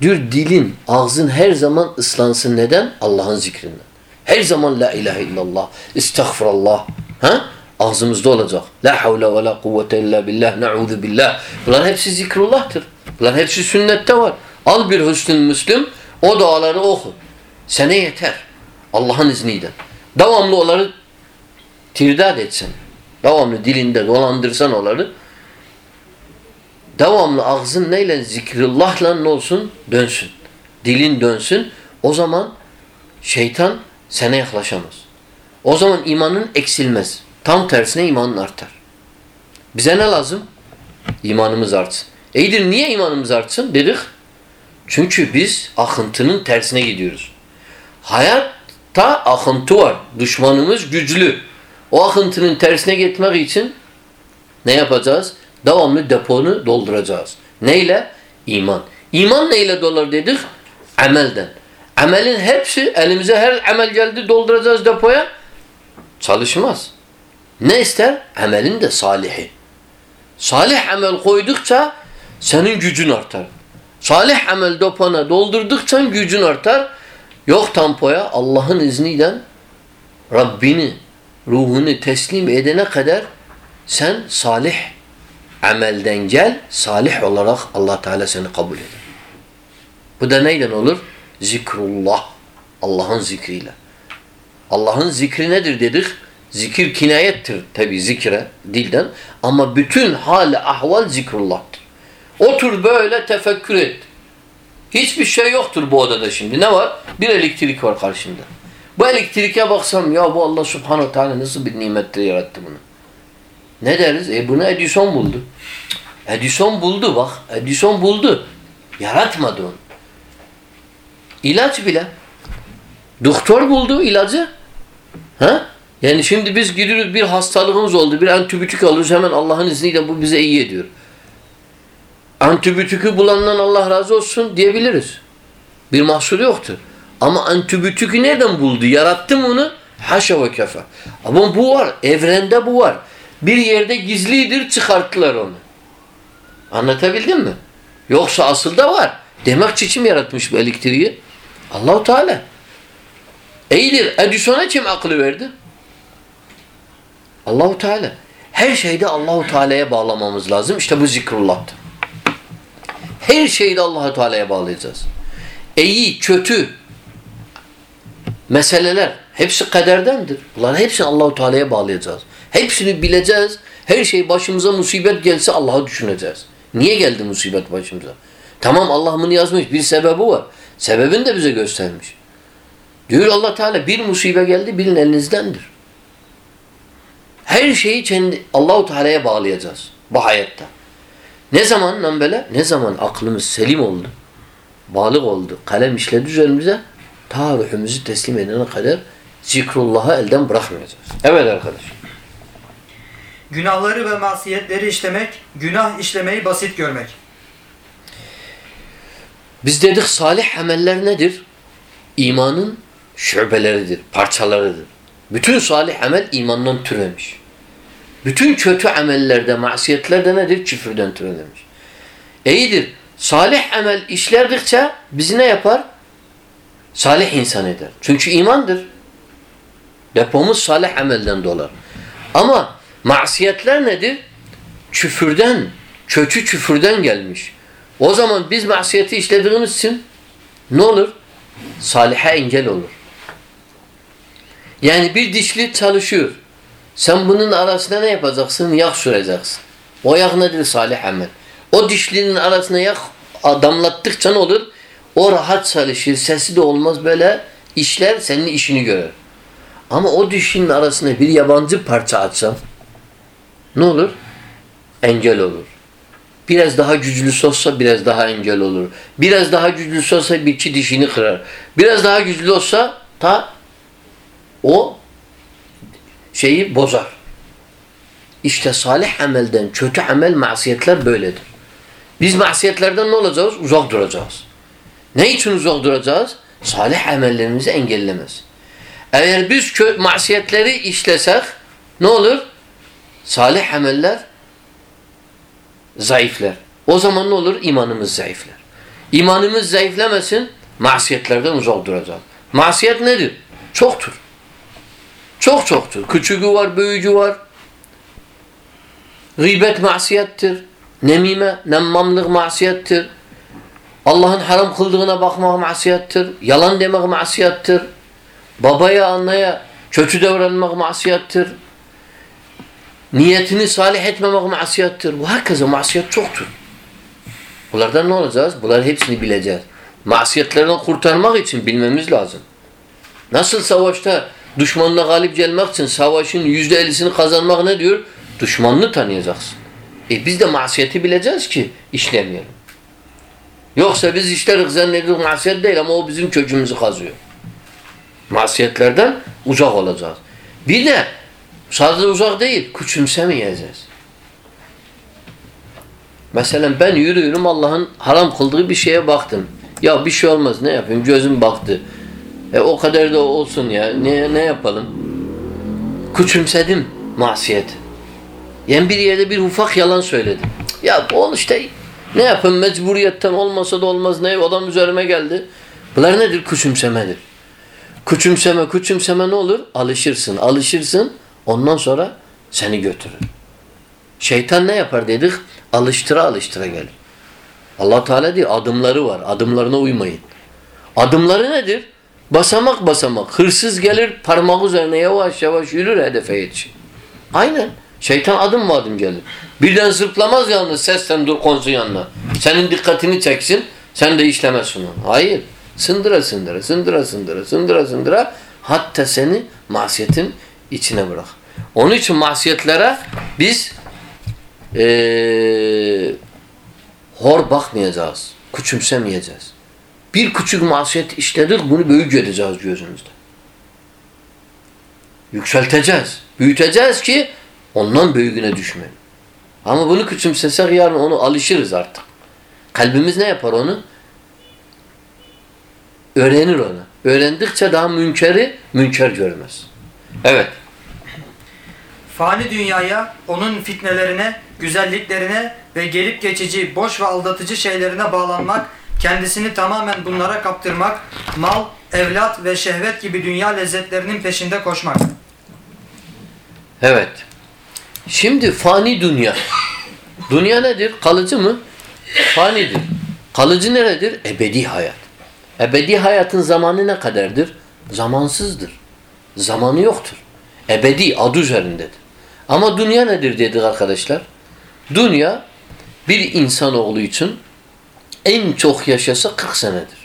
[SPEAKER 1] Diyor dilin, ağzın her zaman ıslansın. Neden? Allah'ın zikrinden. Her zaman la ilahe illallah, estağfurullah. Ha? Ağzımızda olacak. La havle ve la kuvvete illa billah, na'udhu billah. Bunlar hepsi zikrullah'tır. Bunlar hepsi sünnette var. Al bir hüsnü müslüm, o duaları oku. Sana yeter. Allah'ın izniyle. Devamlı onları tirdad etsen. Devamlı dilinde dolandırsan onları. Devamlı ağzın neyle zikrullahla ne olsun? Dönsün. Dilin dönsün. O zaman şeytan sana yaklaşamaz. O zaman imanın eksilmez. Tam tersine imanın artar. Bize ne lazım? İmanımız artsın. İyidir niye imanımız artsın dedik? Çünkü biz akıntının tersine gidiyoruz. Hayatta akıntı var. Düşmanımız güçlü. O akıntının tersine gitmek için ne yapacağız? Devamlı deponu dolduracağız. Neyle? İman. İman neyle dolar dedik? Amelden. Amelin hepsi elimize her amel geldi dolduracağız depoya. Çalışmaz. Ne ister? Amelin de salihi. Salih amel koydukça senin gücün artar. Salih amel depona doldurdukça gücün artar. Yok tampoya Allah'ın izniyle Rabbini, ruhunu teslim edene kadar sen salih amelden gel, salih olarak Allah Teala seni kabul eder. Bu da neyden olur? Zikrullah. Allah'ın zikriyle. Allah'ın zikri nedir dedik? Zikir kinayettir tabi zikre dilden ama bütün hali ahval zikrullah'tır. Otur böyle tefekkür et. Hiçbir şey yoktur bu odada şimdi. Ne var? Bir elektrik var karşımda. Bu elektrike baksam ya bu Allah subhanahu teala nasıl bir nimettir yarattı bunu. Ne deriz? E bunu Edison buldu. Edison buldu bak. Edison buldu. Yaratmadı onu. İlaç bile. Doktor buldu ilacı. Ha? Yani şimdi biz gidiyoruz bir hastalığımız oldu. Bir antibiyotik alıyoruz hemen Allah'ın izniyle bu bize iyi ediyor. Antibiyotiği bulandan Allah razı olsun diyebiliriz. Bir mahsuru yoktur. Ama antibiyotiği nereden buldu? Yarattı mı onu? Haşa ve kefe. Ama bu var. Evrende bu var. Bir yerde gizlidir çıkarttılar onu. Anlatabildim mi? Yoksa asıl da var. Demek için yaratmış bu elektriği? Allahu Teala. İyidir. Edison'a kim aklı verdi? Allahu Teala. Her şeyde Allahu Teala'ya bağlamamız lazım. İşte bu zikrullah'tır. Her şeyde Allahu Teala'ya bağlayacağız. İyi, kötü meseleler hepsi kaderdendir. Bunların hepsini Allahu Teala'ya bağlayacağız. Hepsini bileceğiz. Her şey başımıza musibet gelse Allah'ı düşüneceğiz. Niye geldi musibet başımıza? Tamam Allah bunu yazmış. Bir sebebi var. Sebebini de bize göstermiş. Diyor Allah Teala bir musibe geldi bilin elinizdendir. Her şeyi kendi Allahu Teala'ya bağlayacağız bu hayatta. Ne zaman böyle? Ne zaman aklımız selim oldu, balık oldu, kalem işledi üzerimize, ta ruhumuzu teslim edene kadar zikrullah'ı elden bırakmayacağız. Evet arkadaş.
[SPEAKER 2] Günahları ve masiyetleri işlemek, günah işlemeyi basit görmek.
[SPEAKER 1] Biz dedik salih ameller nedir? İmanın şubeleridir, parçalarıdır. Bütün salih amel imandan türemiş. Bütün kötü amellerde, masiyetlerde nedir? Küfürden türemiş. İyidir. Salih amel işlerdikçe bizi ne yapar? Salih insan eder. Çünkü imandır. Depomuz salih amelden dolar. Ama masiyetler nedir? Küfürden, kötü küfürden gelmiş. O zaman biz masiyeti işlediğimiz için ne olur? Salihe engel olur. Yani bir dişli çalışıyor. Sen bunun arasına ne yapacaksın? Yağ süreceksin. O yağ nedir? Salih amel. O dişlinin arasına yağ damlattıkça ne olur? O rahat çalışır. Sesi de olmaz böyle işler senin işini görür. Ama o dişinin arasına bir yabancı parça atsan ne olur? Engel olur. Biraz daha güçlü olsa biraz daha engel olur. Biraz daha güçlü olsa bir iki dişini kırar. Biraz daha güçlü olsa ta o şeyi bozar. İşte salih amelden kötü amel masiyetler böyledir. Biz masiyetlerden ne olacağız? Uzak duracağız. Ne için uzak duracağız? Salih amellerimizi engellemez. Eğer biz masiyetleri işlesek Ne olur? Salih ameller zayıflar. O zaman ne olur? İmanımız zayıflar. İmanımız zayıflemesin, masiyetlerden uzak duracağız. Masiyet nedir? Çoktur. Çok çoktur. Küçüğü var, büyüğü var. Gıybet masiyettir. Nemime, nemmamlık masiyettir. Allah'ın haram kıldığına bakmak masiyettir. Yalan demek masiyettir. Babaya, anneye kötü davranmak masiyettir. Niyetini salih etmemek masiyettir. Bu herkese masiyet çoktur. Bunlardan ne olacağız? Bunları hepsini bileceğiz. Masiyetlerden kurtarmak için bilmemiz lazım. Nasıl savaşta düşmanına galip gelmek için savaşın yüzde ellisini kazanmak ne diyor? Düşmanını tanıyacaksın. E biz de masiyeti bileceğiz ki işlemeyelim. Yoksa biz işleriz zannediyoruz masiyet değil ama o bizim kökümüzü kazıyor. Masiyetlerden uzak olacağız. Bir de sadece uzak değil, küçümsemeyeceğiz. Mesela ben yürüyorum Allah'ın haram kıldığı bir şeye baktım. Ya bir şey olmaz ne yapayım gözüm baktı. E o kadar da olsun ya ne, ne yapalım? Küçümsedim masiyet. Yani bir yerde bir ufak yalan söyledim. Ya bu işte ne yapayım mecburiyetten olmasa da olmaz ne adam üzerime geldi. Bunlar nedir? Küçümsemedir. Küçümseme, küçümseme ne olur? Alışırsın, alışırsın. Ondan sonra seni götürür. Şeytan ne yapar dedik? Alıştıra alıştıra gelir. Allah Teala diyor adımları var. Adımlarına uymayın. Adımları nedir? Basamak basamak. Hırsız gelir parmak üzerine yavaş yavaş yürür hedefe yetişir. Aynen. Şeytan adım adım gelir. Birden zıplamaz yalnız sesten dur konsun yanına. Senin dikkatini çeksin. Sen de işlemezsin onu. Hayır. Sındıra sındıra, sındıra sındıra, sındıra sındıra hatta seni masiyetin içine bırak. Onun için masiyetlere biz ee, hor bakmayacağız. Küçümsemeyeceğiz. Bir küçük masiyet işledik bunu büyük göreceğiz gözümüzde. Yükselteceğiz. Büyüteceğiz ki ondan büyüğüne düşmeyin. Ama bunu küçümsesek yarın onu alışırız artık. Kalbimiz ne yapar onu? Öğrenir onu. Öğrendikçe daha münkeri münker görmez. Evet.
[SPEAKER 2] Fani dünyaya, onun fitnelerine, güzelliklerine ve gelip geçici, boş ve aldatıcı şeylerine bağlanmak, kendisini tamamen bunlara kaptırmak, mal, evlat ve şehvet gibi dünya lezzetlerinin peşinde koşmak.
[SPEAKER 1] Evet. Şimdi fani dünya. Dünya nedir? Kalıcı mı? Fanidir. Kalıcı neredir? Ebedi hayat. Ebedi hayatın zamanı ne kadardır? Zamansızdır. Zamanı yoktur. Ebedi adı üzerindedir. Ama dünya nedir dedik arkadaşlar? Dünya bir insanoğlu için en çok yaşasa 40 senedir.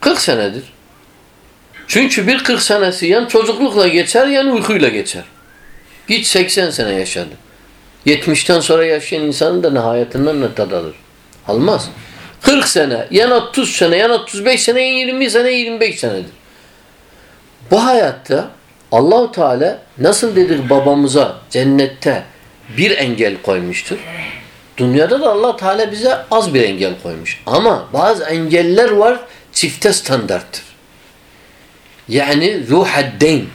[SPEAKER 1] 40 senedir. Çünkü bir 40 senesi yan çocuklukla geçer yan uykuyla geçer. Git 80 sene yaşadı. 70'ten sonra yaşayan insanın da ne hayatından ne tad alır. Almaz. 40 sene, yan 30 sene, yan 35 sene, yan 20 sene, 25 senedir. Bu hayatta Allahu Teala nasıl dedik babamıza cennette bir engel koymuştur. Dünyada da Allah Teala bize az bir engel koymuş. Ama bazı engeller var çifte standarttır. Yani ruhaddeyn.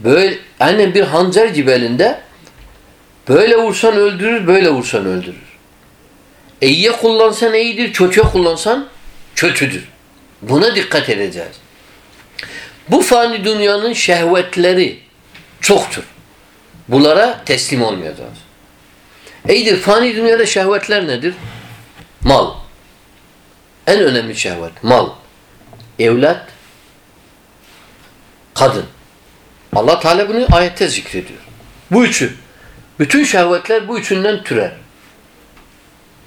[SPEAKER 1] Böyle aynen bir hançer gibi elinde böyle vursan öldürür, böyle vursan öldürür. İyiye kullansan iyidir, kötüye kullansan kötüdür. Buna dikkat edeceğiz. Bu fani dünyanın şehvetleri çoktur. Bunlara teslim olmayacağız. İyidir fani dünyada şehvetler nedir? Mal. En önemli şehvet. Mal. Evlat. Kadın. Allah Teala bunu ayette zikrediyor. Bu üçü. Bütün şehvetler bu üçünden türer.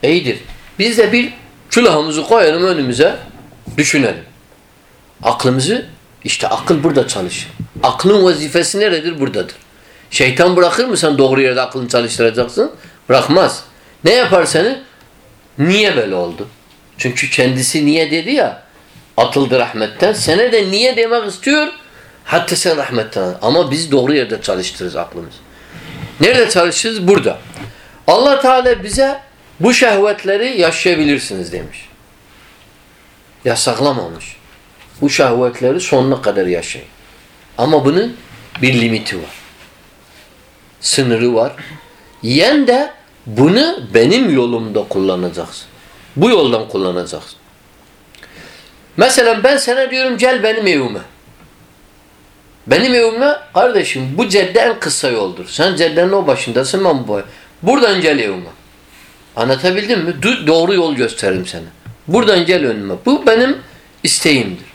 [SPEAKER 1] İyidir. Biz de bir külahımızı koyalım önümüze düşünelim. Aklımızı işte akıl burada çalışır. Aklın vazifesi neredir? Buradadır. Şeytan bırakır mı sen doğru yerde aklını çalıştıracaksın? Bırakmaz. Ne yapar seni? Niye böyle oldu? Çünkü kendisi niye dedi ya atıldı rahmetten. Sene de niye demek istiyor? Hatta sen rahmetten. Ama biz doğru yerde çalıştırırız aklımız. Nerede çalışırız? Burada. Allah Teala bize bu şehvetleri yaşayabilirsiniz demiş. Yasaklamamış. Bu şehvetleri sonuna kadar yaşayın. Ama bunu bir limiti var. Sınırı var. Yen de bunu benim yolumda kullanacaksın. Bu yoldan kullanacaksın. Mesela ben sana diyorum gel benim evime. Benim evime kardeşim bu cadde en kısa yoldur. Sen caddenin o başındasın ben bu. Buradan gel evime. Anlatabildim mi? Du- doğru yol gösteririm sana. Buradan gel önüme. Bu benim isteğimdir.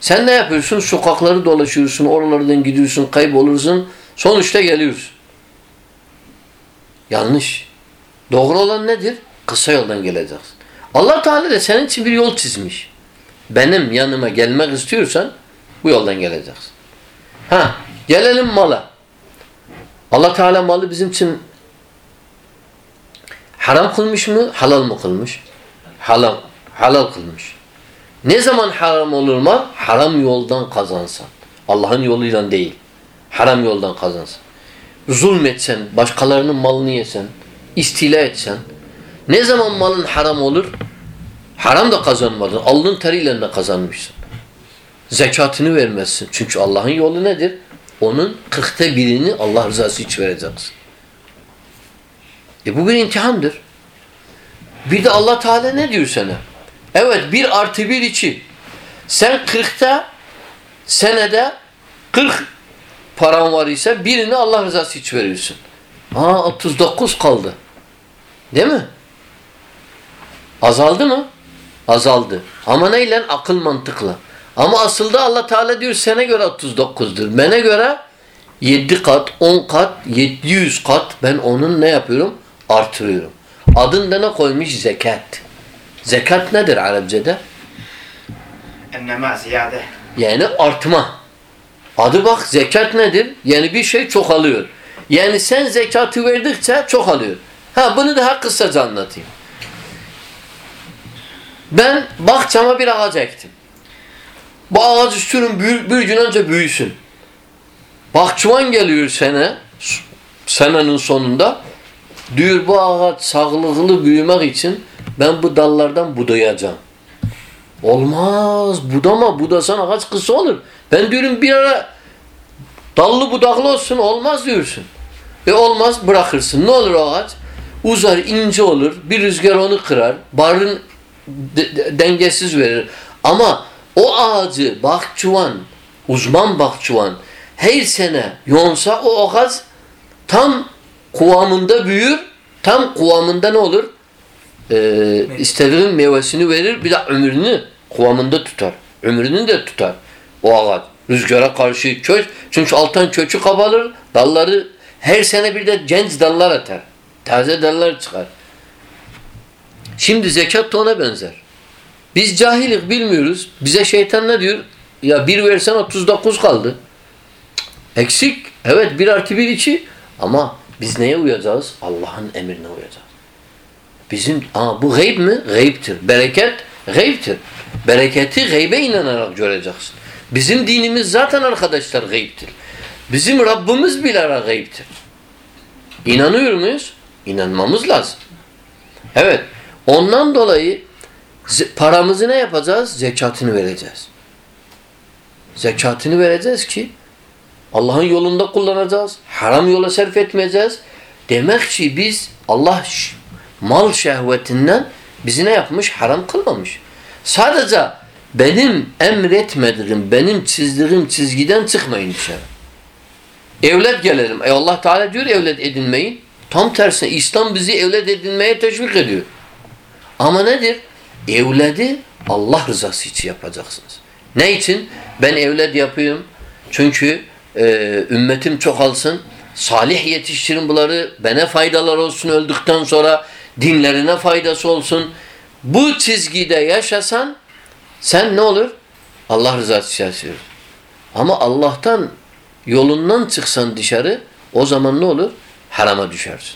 [SPEAKER 1] Sen ne yapıyorsun? Sokakları dolaşıyorsun, oralardan gidiyorsun, kaybolursun. Sonuçta geliyorsun. Yanlış. Doğru olan nedir? Kısa yoldan geleceksin. Allah Teala da senin için bir yol çizmiş. Benim yanıma gelmek istiyorsan bu yoldan geleceksin. Ha, gelelim mala. Allah Teala malı bizim için haram kılmış mı, halal mı kılmış? Halal, halal kılmış. Ne zaman haram olur mal? Haram yoldan kazansan. Allah'ın yoluyla değil. Haram yoldan kazansan. Zulmetsen, başkalarının malını yesen, istila etsen. Ne zaman malın haram olur? Haram da kazanmadın. Alnın teriyle de kazanmışsın. Zekatını vermezsin. Çünkü Allah'ın yolu nedir? Onun kırkta birini Allah rızası için vereceksin. E bu bir imtihandır. Bir de Allah Teala ne diyor sana? Evet bir artı bir içi. Sen kırkta senede kırk paran var ise birini Allah rızası için veriyorsun. Aa 39 kaldı. Değil mi? Azaldı mı? Azaldı. Ama neyle? Akıl mantıkla. Ama aslında Allah Teala diyor sana göre 39'dur. Bana göre 7 kat, 10 kat, 700 kat ben onun ne yapıyorum? Artırıyorum. Adında ne koymuş? Zekat. Zekat nedir Arapçada?
[SPEAKER 3] Ennema ziyade.
[SPEAKER 1] Yani artma. Adı bak zekat nedir? Yani bir şey çok alıyor. Yani sen zekatı verdikçe çok alıyor. Ha bunu daha kısaca anlatayım. Ben bahçama bir ağaç ektim. Bu ağaç üstünün bir, bir gün önce büyüsün. Bahçıvan geliyor sene, senenin sonunda. Diyor bu ağaç sağlıklı büyümek için ben bu dallardan budayacağım. Olmaz. Budama. Budasan ağaç kısa olur. Ben diyorum bir ara dallı budaklı olsun. Olmaz diyorsun. E olmaz bırakırsın. Ne olur ağaç? Uzar, ince olur. Bir rüzgar onu kırar. Barın de- de- dengesiz verir. Ama o ağacı bahçıvan, uzman bahçıvan her sene yonsa o ağaç tam kıvamında büyür. Tam kıvamında ne olur? Ee, istediğin meyvesini verir. Bir de ömrünü kıvamında tutar. Ömrünü de tutar. O ağaç. Rüzgara karşı kök. Çünkü alttan kökü kabarır. Dalları her sene bir de genç dallar atar. Taze dallar çıkar. Şimdi zekat da ona benzer. Biz cahilik bilmiyoruz. Bize şeytan ne diyor? Ya bir versen 39 kaldı. Eksik. Evet bir artı bir içi. Ama biz neye uyacağız? Allah'ın emrine uyacağız. Bizim aa, bu gayb mi? Gaybtir. Bereket gaybtir. Bereketi gaybe inanarak göreceksin. Bizim dinimiz zaten arkadaşlar gaybtir. Bizim Rabbimiz bile gaybtir. İnanıyor muyuz? İnanmamız lazım. Evet. Ondan dolayı paramızı ne yapacağız? Zekatını vereceğiz. Zekatını vereceğiz ki Allah'ın yolunda kullanacağız. Haram yola sarf etmeyeceğiz. Demek ki biz Allah mal şehvetinden bizi ne yapmış? Haram kılmamış. Sadece benim emretmediğim, benim çizdiğim çizgiden çıkmayın dışarı. Evlet gelelim. E Allah Teala diyor evlet edinmeyin. Tam tersine İslam bizi evlet edinmeye teşvik ediyor. Ama nedir? Evledi Allah rızası için yapacaksınız. Ne için? Ben evlad yapıyorum. Çünkü e, ümmetim çoğalsın. Salih yetiştirin bunları. Bana faydalar olsun öldükten sonra. Dinlerine faydası olsun. Bu çizgide yaşasan sen ne olur? Allah rızası yaşıyorsun. Ama Allah'tan yolundan çıksan dışarı o zaman ne olur? Harama düşersin.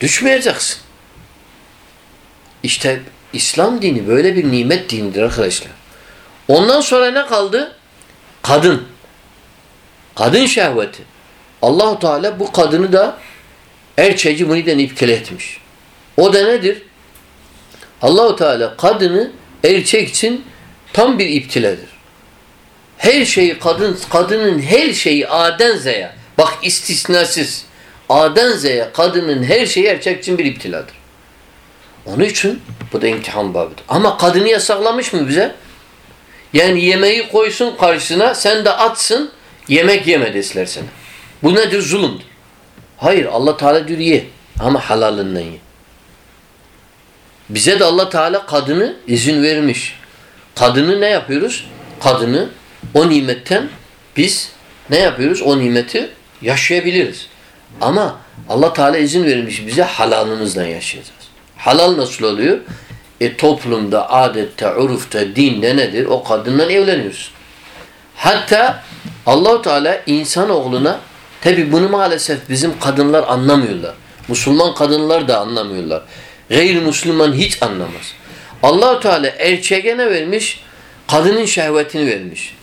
[SPEAKER 1] Düşmeyeceksin. İşte İslam dini böyle bir nimet dinidir arkadaşlar. Ondan sonra ne kaldı? Kadın. Kadın şehveti. Allahu Teala bu kadını da erçeci buniden iptal etmiş. O da nedir? Allahu Teala kadını erkek için tam bir iptiledir. Her şeyi kadın kadının her şeyi A'den Z'ye. Bak istisnasız. A'den Z'ye kadının her şeyi erkek için bir iptiladır. Onun için bu da imtihan babıdır. Ama kadını yasaklamış mı bize? Yani yemeği koysun karşısına sen de atsın yemek yeme deseler sana. Bu nedir? Zulümdür. Hayır Allah Teala diyor ye ama halalından ye. Bize de Allah Teala kadını izin vermiş. Kadını ne yapıyoruz? Kadını o nimetten biz ne yapıyoruz? O nimeti yaşayabiliriz. Ama Allah Teala izin vermiş bize halalımızdan yaşayacağız. Halal nasıl oluyor? E toplumda, adette, urufta, dinde nedir? O kadından evleniyorsun. Hatta Allahu Teala insanoğluna tabi bunu maalesef bizim kadınlar anlamıyorlar. Müslüman kadınlar da anlamıyorlar. Gayrimüsliman hiç anlamaz. Allahu Teala erkeğe ne vermiş? Kadının şehvetini vermiş.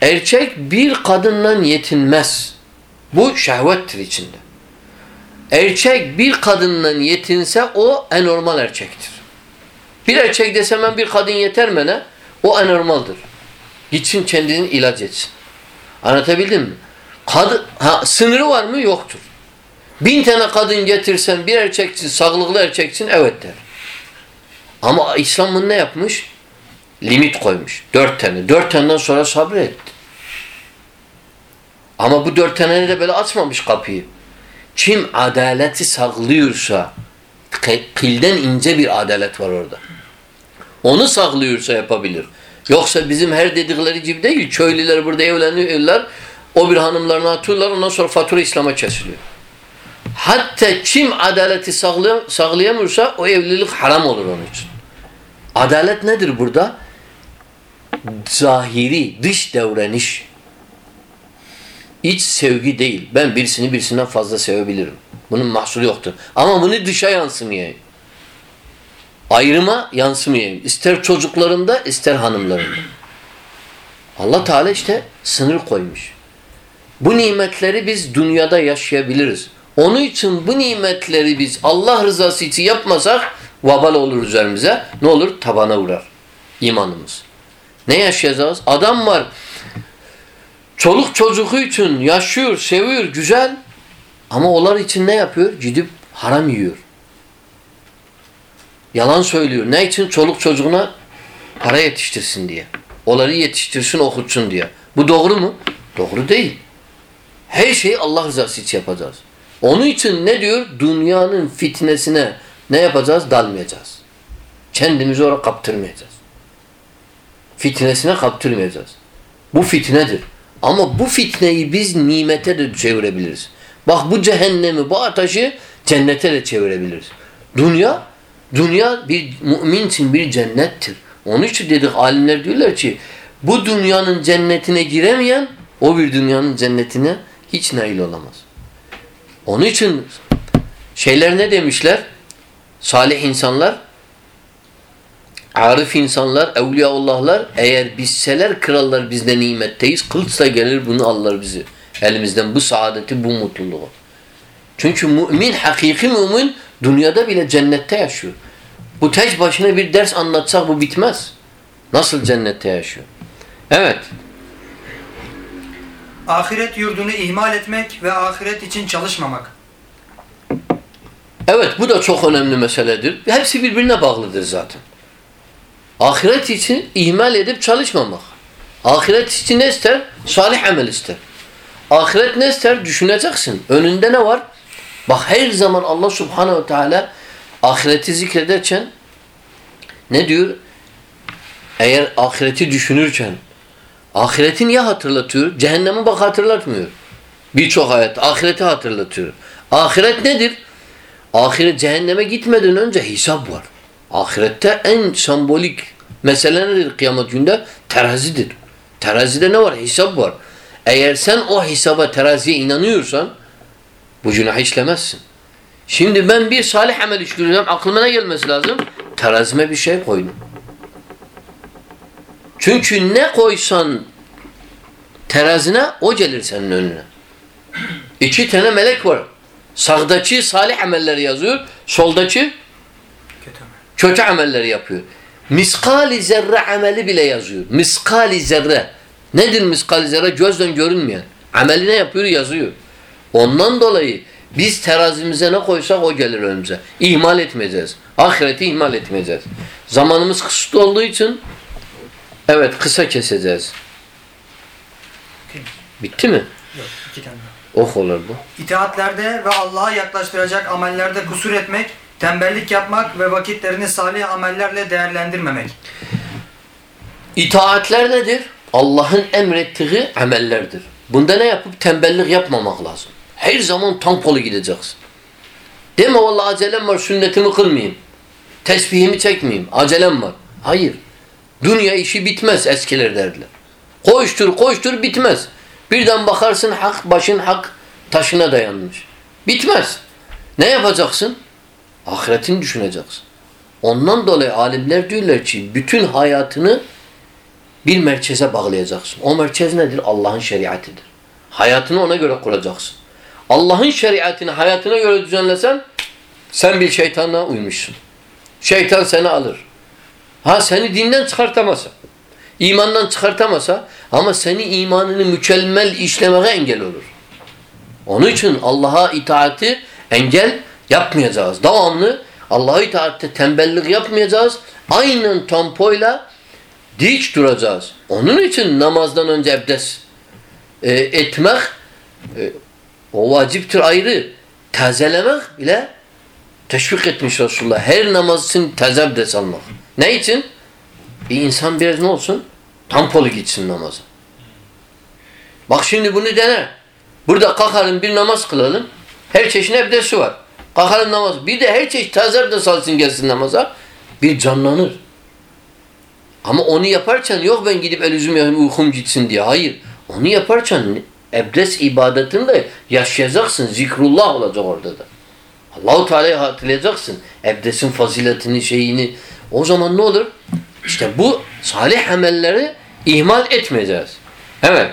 [SPEAKER 1] Erkek bir kadından yetinmez. Bu şehvettir içinde. Erkek bir kadından yetinse o anormal erkektir. Bir erkek desem ben bir kadın yeter bana o anormaldır. Gitsin kendini ilaç etsin. Anlatabildim mi? Kadın, ha, sınırı var mı? Yoktur. Bin tane kadın getirsen bir erkeksin, sağlıklı erkeksin evet der. Ama İslam'ın ne yapmış? Limit koymuş. Dört tane. Dört taneden sonra sabretti. Ama bu dört tane de böyle açmamış kapıyı. Kim adaleti saklıyorsa kılden ince bir adalet var orada. Onu saklıyorsa yapabilir. Yoksa bizim her dedikleri gibi değil. Köylüler burada evleniyorlar. O bir hanımlarına atıyorlar. Ondan sonra fatura İslam'a kesiliyor. Hatta kim adaleti sağlayamıyorsa o evlilik haram olur onun için. Adalet nedir burada? Zahiri, dış devreniş. İç sevgi değil. Ben birisini birisinden fazla sevebilirim. Bunun mahsuru yoktur. Ama bunu dışa yansımayayım. Ayrıma yansımayayım. İster çocuklarımda ister hanımlarımda. Allah Teala işte sınır koymuş. Bu nimetleri biz dünyada yaşayabiliriz. Onun için bu nimetleri biz Allah rızası için yapmasak vabal olur üzerimize. Ne olur? Tabana uğrar. imanımız. Ne yaşayacağız? Adam var. Çoluk çocuğu için yaşıyor, seviyor, güzel. Ama onlar için ne yapıyor? Gidip haram yiyor. Yalan söylüyor. Ne için? Çoluk çocuğuna para yetiştirsin diye. Onları yetiştirsin, okutsun diye. Bu doğru mu? Doğru değil. Her şeyi Allah rızası için yapacağız. Onun için ne diyor? Dünyanın fitnesine ne yapacağız? Dalmayacağız. Kendimizi oraya kaptırmayacağız. Fitnesine kaptırmayacağız. Bu fitnedir. Ama bu fitneyi biz nimete de çevirebiliriz. Bak bu cehennemi, bu ateşi cennete de çevirebiliriz. Dünya, dünya bir mümin için bir cennettir. Onun için dedik alimler diyorlar ki bu dünyanın cennetine giremeyen o bir dünyanın cennetine hiç nail olamaz. Onun için şeyler ne demişler? Salih insanlar, arif insanlar, evliyaullahlar eğer bizseler krallar bizde nimetteyiz, kılıçla gelir bunu alırlar bizi. Elimizden bu saadeti, bu mutluluğu. Çünkü mümin, hakiki mümin dünyada bile cennette yaşıyor. Bu tek başına bir ders anlatsak bu bitmez. Nasıl cennette yaşıyor? Evet.
[SPEAKER 2] Ahiret yurdunu ihmal etmek ve ahiret için çalışmamak.
[SPEAKER 1] Evet bu da çok önemli meseledir. Hepsi birbirine bağlıdır zaten. Ahiret için ihmal edip çalışmamak. Ahiret için ne ister? Salih amel ister. Ahiret ne ister? Düşüneceksin. Önünde ne var? Bak her zaman Allah subhanehu ve teala ahireti zikrederken ne diyor? Eğer ahireti düşünürken ahireti niye hatırlatıyor? Cehennemi bak hatırlatmıyor. Birçok ayet ahireti hatırlatıyor. Ahiret nedir? Ahiret cehenneme gitmeden önce hesap var. Ahirette en sembolik mesele nedir kıyamet günde? Terazidir. Terazide ne var? Hesap var. Eğer sen o hesaba teraziye inanıyorsan bu günah işlemezsin. Şimdi ben bir salih amel işliyorum. Aklıma ne gelmesi lazım? Terazime bir şey koydum. Çünkü ne koysan terazine o gelir senin önüne. İki tane melek var. Sağdaki salih amelleri yazıyor. Soldaki
[SPEAKER 2] Kötü
[SPEAKER 1] kötü amelleri yapıyor. Miskali zerre ameli bile yazıyor. Miskali zerre. Nedir miskal zerre? Gözden görünmeyen. Ameli ne yapıyor? Yazıyor. Ondan dolayı biz terazimize ne koysak o gelir önümüze. İhmal etmeyeceğiz. Ahireti ihmal etmeyeceğiz. Zamanımız kısıtlı olduğu için evet kısa keseceğiz. Bitti mi?
[SPEAKER 2] Yok, iki tane.
[SPEAKER 1] Ok olur bu.
[SPEAKER 2] İtaatlerde ve Allah'a yaklaştıracak amellerde kusur etmek, tembellik yapmak ve vakitlerini salih amellerle değerlendirmemek.
[SPEAKER 1] İtaatler nedir? Allah'ın emrettiği amellerdir. Bunda ne yapıp tembellik yapmamak lazım. Her zaman tampolu gideceksin. Deme vallahi acelem var sünnetimi kılmayayım. Tesbihimi çekmeyeyim. Acelem var. Hayır. Dünya işi bitmez eskiler derdiler. Koştur koştur bitmez. Birden bakarsın hak başın hak taşına dayanmış. Bitmez. Ne yapacaksın? Ahiretini düşüneceksin. Ondan dolayı alimler diyorlar ki bütün hayatını bir merkeze bağlayacaksın. O merkez nedir? Allah'ın şeriatıdır. Hayatını ona göre kuracaksın. Allah'ın şeriatını hayatına göre düzenlesen sen bir şeytanla uymuşsun. Şeytan seni alır. Ha seni dinden çıkartamasa, imandan çıkartamasa ama seni imanını mükemmel işlemeye engel olur. Onun için Allah'a itaati engel yapmayacağız. Devamlı Allah'a itaatte tembellik yapmayacağız. Aynen tempoyla dik duracağız. Onun için namazdan önce abdest e, etmek e, o vaciptir ayrı. Tazelemek bile teşvik etmiş Resulullah. Her namaz için taze abdest almak. Ne için? Bir insan biraz ne olsun? Tampolu gitsin namaza. Bak şimdi bunu dene. Burada kalkalım bir namaz kılalım. Her çeşit abdesti var. Kalkalım namaz. Bir de her çeşit taze abdest alsın gelsin namaza. Bir canlanır. Ama onu yaparken yok ben gidip el yüzüm yapayım uykum gitsin diye. Hayır. Onu yaparken abdest ibadetini de yaşayacaksın. Zikrullah olacak orada da. Allahu Teala'yı hatırlayacaksın. Abdestin faziletini, şeyini. O zaman ne olur? İşte bu salih amelleri ihmal etmeyeceğiz. Evet.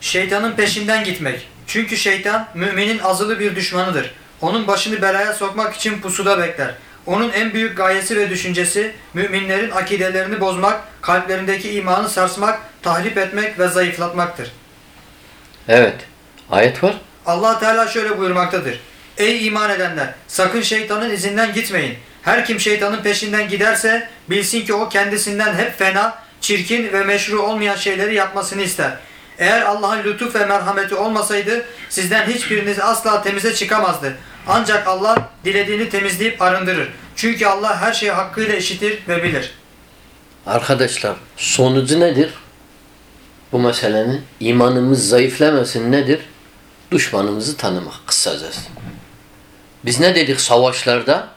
[SPEAKER 2] Şeytanın peşinden gitmek. Çünkü şeytan müminin azılı bir düşmanıdır. Onun başını belaya sokmak için pusuda bekler. Onun en büyük gayesi ve düşüncesi müminlerin akidelerini bozmak, kalplerindeki imanı sarsmak, tahrip etmek ve zayıflatmaktır.
[SPEAKER 1] Evet. Ayet var.
[SPEAKER 2] Allah Teala şöyle buyurmaktadır. Ey iman edenler! Sakın şeytanın izinden gitmeyin. Her kim şeytanın peşinden giderse bilsin ki o kendisinden hep fena, çirkin ve meşru olmayan şeyleri yapmasını ister. Eğer Allah'ın lütuf ve merhameti olmasaydı sizden hiçbiriniz asla temize çıkamazdı. Ancak Allah dilediğini temizleyip arındırır. Çünkü Allah her şeyi hakkıyla işitir ve bilir.
[SPEAKER 1] Arkadaşlar sonucu nedir? Bu meselenin imanımız zayıflamasın nedir? Düşmanımızı tanımak kısacası. Biz ne dedik savaşlarda?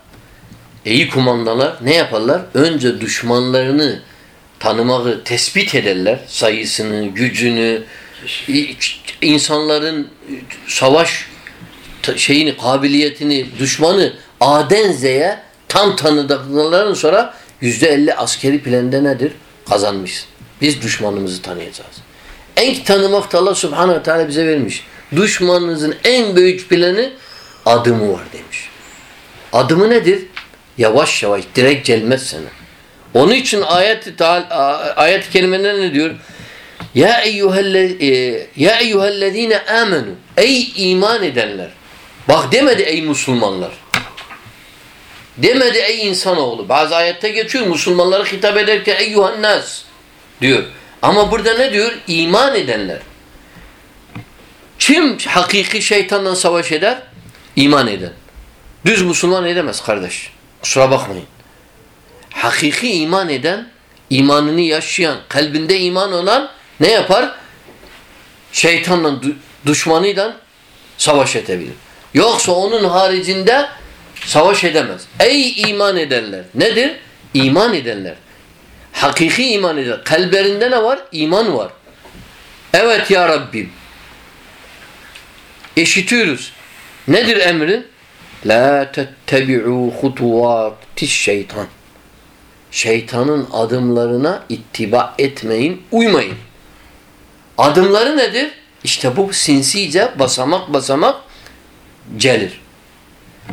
[SPEAKER 1] İyi kumandalar ne yaparlar? Önce düşmanlarını tanımayı tespit ederler. Sayısını, gücünü, insanların savaş şeyini, kabiliyetini, düşmanı A'den Z'ye tam tanıdıklarından sonra yüzde elli askeri planda nedir? Kazanmışsın. Biz düşmanımızı tanıyacağız. En tanımak da Allah subhanahu teala bize vermiş. Düşmanınızın en büyük planı adımı var demiş. Adımı nedir? Yavaş yavaş direkt gelmez sana. Onun için ayet ayet kelimeler ne diyor? Ya eyyuhelle e, ya eyyuhellezine amenu. Ey iman edenler. Bak demedi ey Müslümanlar. Demedi ey insanoğlu. Bazı ayette geçiyor Müslümanlara hitap ederken eyyuhan nas diyor. Ama burada ne diyor? İman edenler. Kim hakiki şeytanla savaş eder? İman eden. Düz Müslüman edemez kardeş. Kusura bakmayın. Hakiki iman eden, imanını yaşayan, kalbinde iman olan ne yapar? Şeytanla, dü- düşmanıyla savaş edebilir. Yoksa onun haricinde savaş edemez. Ey iman edenler. Nedir? İman edenler. Hakiki iman eder. Kalplerinde ne var? İman var. Evet ya Rabbim. Eşitiyoruz. Nedir emrin? La tettebi'u hutuvatiş şeytan. Şeytanın adımlarına ittiba etmeyin, uymayın. Adımları nedir? İşte bu sinsice basamak basamak gelir.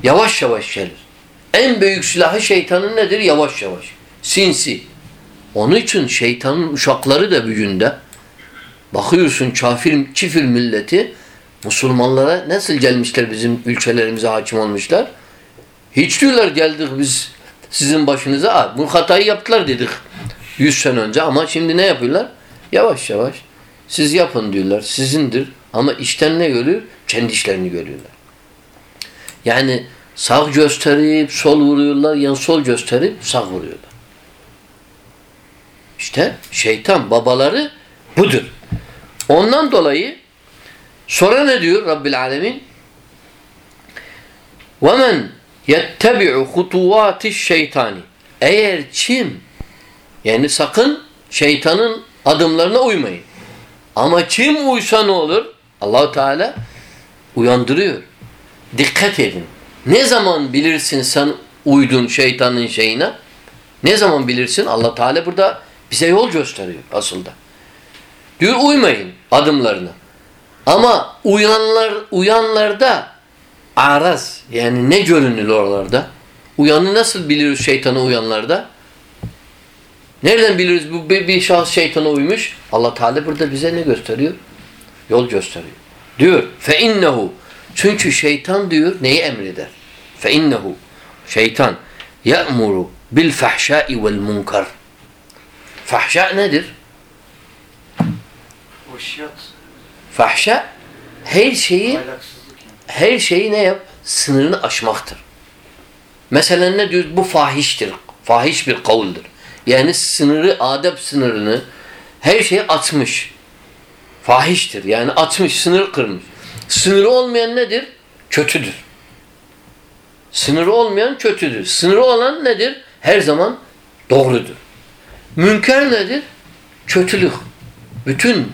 [SPEAKER 1] Yavaş yavaş gelir. En büyük silahı şeytanın nedir? Yavaş yavaş. Sinsi. Onun için şeytanın uşakları da büyüğünde Bakıyorsun kafir, çifir milleti Müslümanlara nasıl gelmişler bizim ülkelerimize hakim olmuşlar? Hiç diyorlar geldik biz sizin başınıza. Bu hatayı yaptılar dedik 100 sene önce ama şimdi ne yapıyorlar? Yavaş yavaş siz yapın diyorlar. Sizindir. Ama işten ne görüyor? Kendi işlerini görüyorlar. Yani sağ gösterip sol vuruyorlar. Yani sol gösterip sağ vuruyorlar. İşte şeytan babaları budur. Ondan dolayı sonra ne diyor Rabbil Alemin? وَمَنْ يَتَّبِعُ خُطُوَاتِ الشَّيْطَانِ Eğer kim yani sakın şeytanın adımlarına uymayın. Ama kim uysa ne olur? Allahu Teala uyandırıyor. Dikkat edin. Ne zaman bilirsin sen uydun şeytanın şeyine? Ne zaman bilirsin? Allah Teala burada bize yol gösteriyor aslında. Diyor uymayın adımlarına. Ama uyanlar uyanlarda araz yani ne görünür oralarda? Uyanı nasıl biliriz şeytanı uyanlarda? Nereden biliriz bu bir, bir şahıs şeytana uymuş? Allah Teala burada bize ne gösteriyor? Yol gösteriyor. Diyor fe innehu çünkü şeytan diyor neyi emreder? Fe innehu şeytan ya'muru bil fahşai vel munkar. Fahşa nedir?
[SPEAKER 3] Boşyat.
[SPEAKER 1] Fahşa her şeyi her şeyi ne yap? Sınırını aşmaktır. Mesela ne diyor? Bu fahiştir. Fahiş bir kavuldur. Yani sınırı, adep sınırını her şeyi atmış. Fahiştir. Yani atmış, sınır kırmış. Sınırı olmayan nedir? Kötüdür. Sınırı olmayan kötüdür. Sınırı olan nedir? Her zaman doğrudur. Münker nedir? Kötülük. Bütün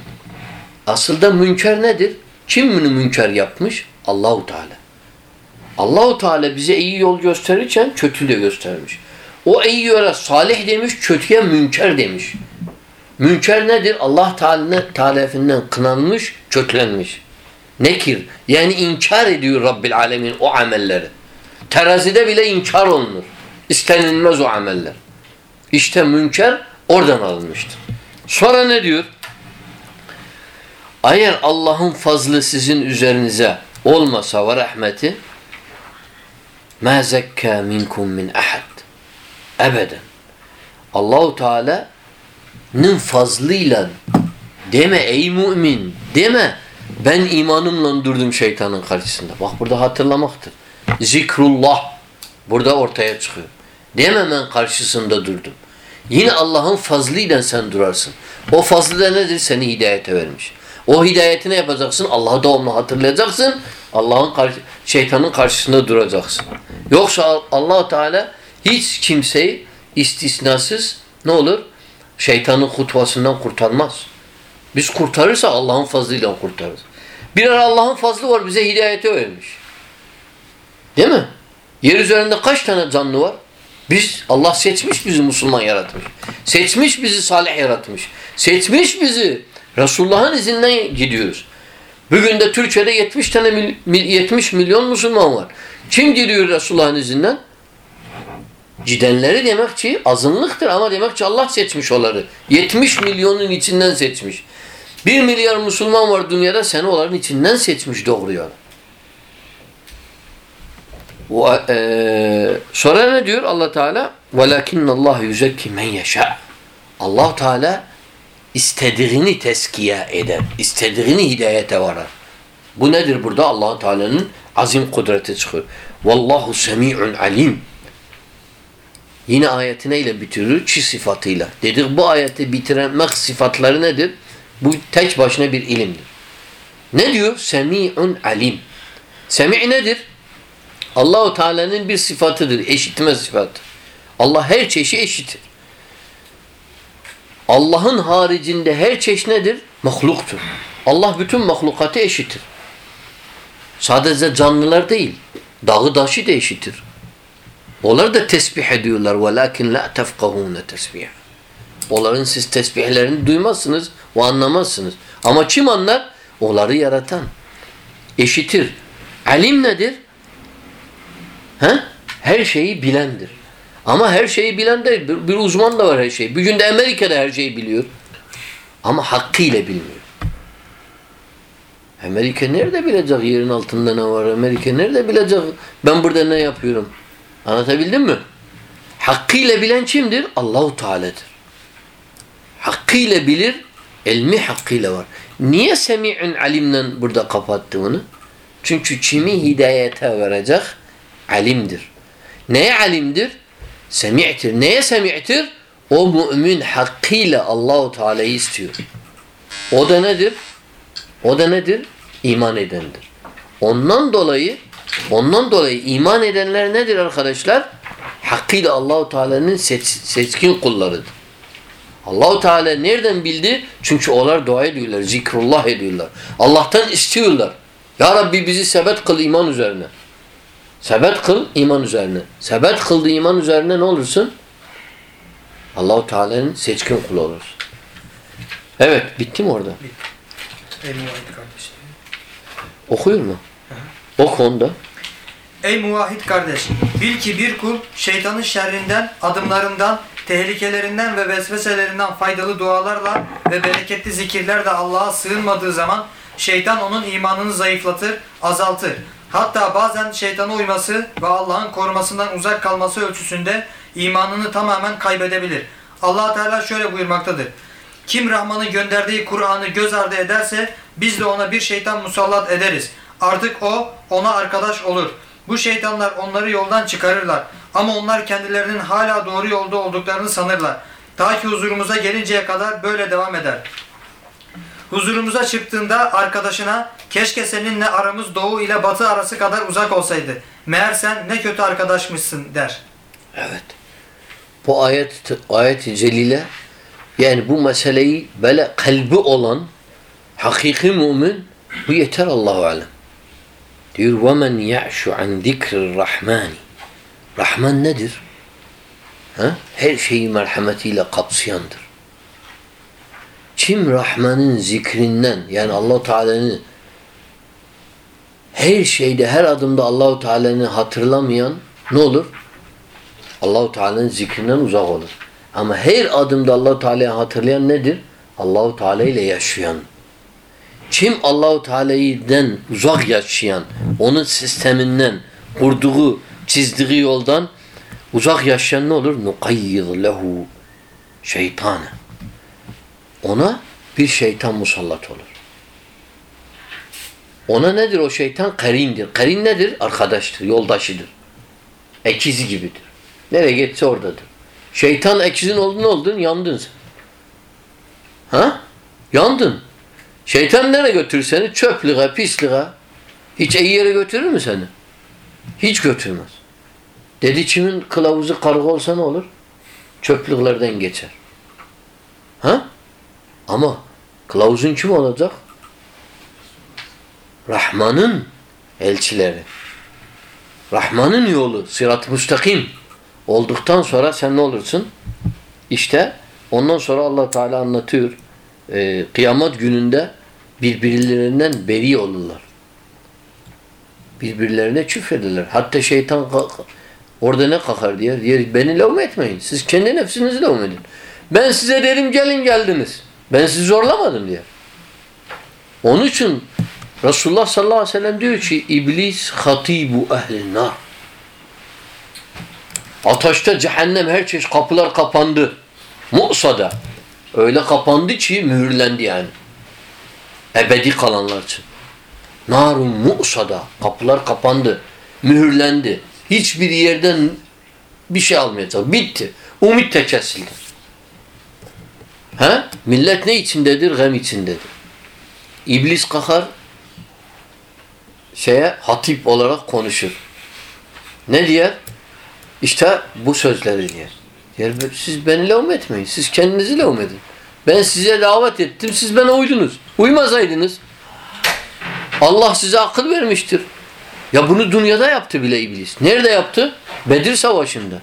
[SPEAKER 1] aslında münker nedir? Kim bunu münker yapmış? Allahu Teala. Allahu Teala bize iyi yol gösterirken kötü de göstermiş. O iyi yola salih demiş, kötüye münker demiş. Münker nedir? Allah Teala'nın talefinden kınanmış, kötülenmiş. Nekir. Yani inkar ediyor Rabbil Alemin o amelleri. Terazide bile inkar olunur. İstenilmez o ameller. İşte münker oradan alınmıştır. Sonra ne diyor? Eğer Allah'ın fazlı sizin üzerinize olmasa ve rahmeti ma zekka minkum min ahad ebeden. Allahu Teala'nın fazlıyla deme ey mümin deme ben imanımla durdum şeytanın karşısında. Bak burada hatırlamaktır. Zikrullah burada ortaya çıkıyor. Deme ben karşısında durdum. Yine Allah'ın fazlıyla sen durarsın. O fazlı da nedir? Seni hidayete vermiş. O hidayeti ne yapacaksın? Allah'ı devamlı hatırlayacaksın. Allah'ın karşı, şeytanın karşısında duracaksın. Yoksa allah Teala hiç kimseyi istisnasız ne olur? Şeytanın kutvasından kurtarmaz. Biz kurtarırsa Allah'ın fazlıyla kurtarırız. Bir ara Allah'ın fazlı var bize hidayeti vermiş. Değil mi? Yer üzerinde kaç tane canlı var? Biz Allah seçmiş bizi Müslüman yaratmış. Seçmiş bizi salih yaratmış. Seçmiş bizi Resulullah'ın izinden gidiyoruz. Bugün de Türkiye'de 70 tane mil, mil, 70 milyon Müslüman var. Kim gidiyor Resulullah'ın izinden? Gidenleri demek ki azınlıktır ama demek ki Allah seçmiş onları. 70 milyonun içinden seçmiş. 1 milyar Müslüman var dünyada seni onların içinden seçmiş doğru yolu. Ve, e, sonra ne diyor Allah Teala? وَلَكِنَّ اللّٰهُ يُزَكِّ مَنْ يَشَاءُ Allah Teala istediğini teskiye eder. istediğini hidayete varar. Bu nedir burada? allah Teala'nın azim kudreti çıkıyor. Vallahu semi'un alim. Yine ayeti neyle bitirir? Çi sıfatıyla. Dedik bu ayeti bitirmek sıfatları nedir? Bu tek başına bir ilimdir. Ne diyor? Semi'un alim. Semi' nedir? Allahu Teala'nın bir sıfatıdır. Eşitme sıfatı. Allah her çeşi eşitir. Allah'ın haricinde her çeşit nedir? Mahluktur. Allah bütün mahlukatı eşitir. Sadece canlılar değil. Dağı daşı da eşitir. Onlar da tesbih ediyorlar. وَلَاكِنْ لَا تَفْقَهُونَ tesbih. Onların siz tesbihlerini duymazsınız ve anlamazsınız. Ama kim anlar? Onları yaratan. Eşitir. Alim nedir? He? Her şeyi bilendir. Ama her şeyi bilen değil. Bir, bir uzman da var her şeyi. Bugün de Amerika'da her şeyi biliyor. Ama hakkıyla bilmiyor. Amerika nerede bilecek yerin altında ne var? Amerika nerede bilecek ben burada ne yapıyorum? Anlatabildim mi? Hakkıyla bilen kimdir? Allahu Teala'dır. Hakkıyla bilir, ilmi hakkıyla var. Niye semi'un alimden burada kapattı bunu? Çünkü kimi hidayete verecek? Alimdir. Neye alimdir? Semi'tir. Neye semi'tir? O mümin hakkıyla Allahu Teala'yı istiyor. O da nedir? O da nedir? İman edendir. Ondan dolayı ondan dolayı iman edenler nedir arkadaşlar? Hakkıyla Allahu Teala'nın seç, seçkin kullarıdır. Allahu Teala nereden bildi? Çünkü onlar dua ediyorlar, zikrullah ediyorlar. Allah'tan istiyorlar. Ya Rabbi bizi sebet kıl iman üzerine. Sebet kıl iman üzerine. Sebet kıldı iman üzerine ne olursun? Allahu Teala'nın seçkin kulu olursun. Evet, bitti mi orada?
[SPEAKER 2] Ey muvahhid kardeş.
[SPEAKER 1] Okuyor mu? Oku onda.
[SPEAKER 2] Ey muvahhid kardeş, bil ki bir kul şeytanın şerrinden, adımlarından, tehlikelerinden ve vesveselerinden faydalı dualarla ve bereketli zikirlerle Allah'a sığınmadığı zaman şeytan onun imanını zayıflatır, azaltır. Hatta bazen şeytana uyması ve Allah'ın korumasından uzak kalması ölçüsünde imanını tamamen kaybedebilir. allah Teala şöyle buyurmaktadır. Kim Rahman'ın gönderdiği Kur'an'ı göz ardı ederse biz de ona bir şeytan musallat ederiz. Artık o ona arkadaş olur. Bu şeytanlar onları yoldan çıkarırlar. Ama onlar kendilerinin hala doğru yolda olduklarını sanırlar. Ta ki huzurumuza gelinceye kadar böyle devam eder. Huzurumuza çıktığında arkadaşına keşke seninle aramız doğu ile batı arası kadar uzak olsaydı. Meğer sen ne kötü arkadaşmışsın der.
[SPEAKER 1] Evet. Bu ayet ayet-i celile yani bu meseleyi böyle kalbi olan hakiki mümin bu yeter Allahu alem. Diyor men ya'şu an zikrir rahmani. Rahman nedir? Ha? Her şeyi merhametiyle kapsayandır. Kim Rahman'ın zikrinden yani Allah Teala'nın her şeyde her adımda Allahu Teala'nı hatırlamayan ne olur? Allahu Teala'nın zikrinden uzak olur. Ama her adımda Allahu Teala'yı hatırlayan nedir? Allahu Teala ile yaşayan. Kim Allahu Teala'dan uzak yaşayan, onun sisteminden, kurduğu, çizdiği yoldan uzak yaşayan ne olur? Nukayyid lehu şeytane. Ona bir şeytan musallat olur. Ona nedir o şeytan? Karindir. Karin nedir? Arkadaştır, yoldaşıdır. Ekizi gibidir. Nereye geçse oradadır. Şeytan ekizin oldun oldun yandın sen. Ha? Yandın. Şeytan nereye götürür seni? Çöplüğe, pisliğe. Hiç iyi yere götürür mü seni? Hiç götürmez. Dedi kimin kılavuzu karga olsa ne olur? Çöplüklerden geçer. Ha? Ama kılavuzun kim olacak? Rahman'ın elçileri. Rahman'ın yolu, sırat-ı müstakim olduktan sonra sen ne olursun? İşte ondan sonra Allah Teala anlatıyor. Ee, kıyamet gününde birbirlerinden beri olurlar. Birbirlerine küfrederler. Hatta şeytan orada ne kakar diye. beni levm etmeyin. Siz kendi nefsinizi levm edin. Ben size dedim gelin geldiniz. Ben sizi zorlamadım diye. Onun için Resulullah sallallahu aleyhi ve sellem diyor ki iblis hatibu ehlin nar. Ateşte cehennem her çeşit kapılar kapandı. Mu'sada. Öyle kapandı ki mühürlendi yani. Ebedi kalanlar için. Narun mu'sada. Kapılar kapandı. Mühürlendi. Hiçbir yerden bir şey almayacak. Bitti. Umut de kesildi. He? Millet ne içindedir? Gem içindedir. İblis kalkar şeye hatip olarak konuşur. Ne diyer? İşte bu sözleri diyer. Diyer siz beni levm etmeyin. Siz kendinizi levm edin. Ben size davet ettim. Siz bana uydunuz. Uymasaydınız Allah size akıl vermiştir. Ya bunu dünyada yaptı bile iblis. Nerede yaptı? Bedir Savaşı'nda.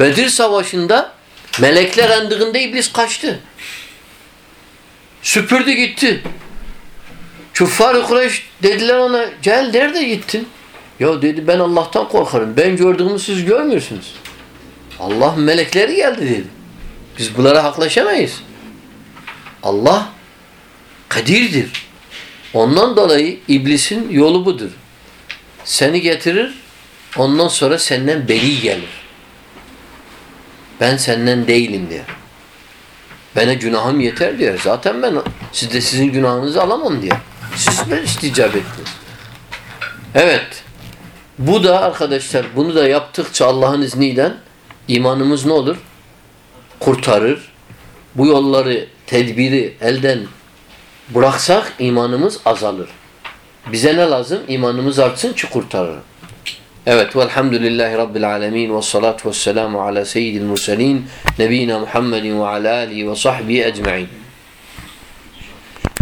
[SPEAKER 1] Bedir Savaşı'nda melekler indığında iblis kaçtı. Süpürdü gitti. Küffar-ı Kureyş dediler ona gel nerede gittin? Ya dedi ben Allah'tan korkarım. Ben gördüğümü siz görmüyorsunuz. Allah melekleri geldi dedi. Biz bunlara haklaşamayız. Allah kadirdir. Ondan dolayı iblisin yolu budur. Seni getirir, ondan sonra senden beri gelir. Ben senden değilim diyor. Bana günahım yeter diyor. Zaten ben siz de sizin günahınızı alamam diyor. Siz ben isticap ettiniz. Evet. Bu da arkadaşlar bunu da yaptıkça Allah'ın izniyle imanımız ne olur? Kurtarır. Bu yolları, tedbiri elden bıraksak imanımız azalır. Bize ne lazım? İmanımız artsın ki kurtarır. Evet velhamdülillahi rabbil alemin ve salatu ve selamu ala seyyidil murselin nebina Muhammedin ve ala alihi ve sahbihi ecma'in.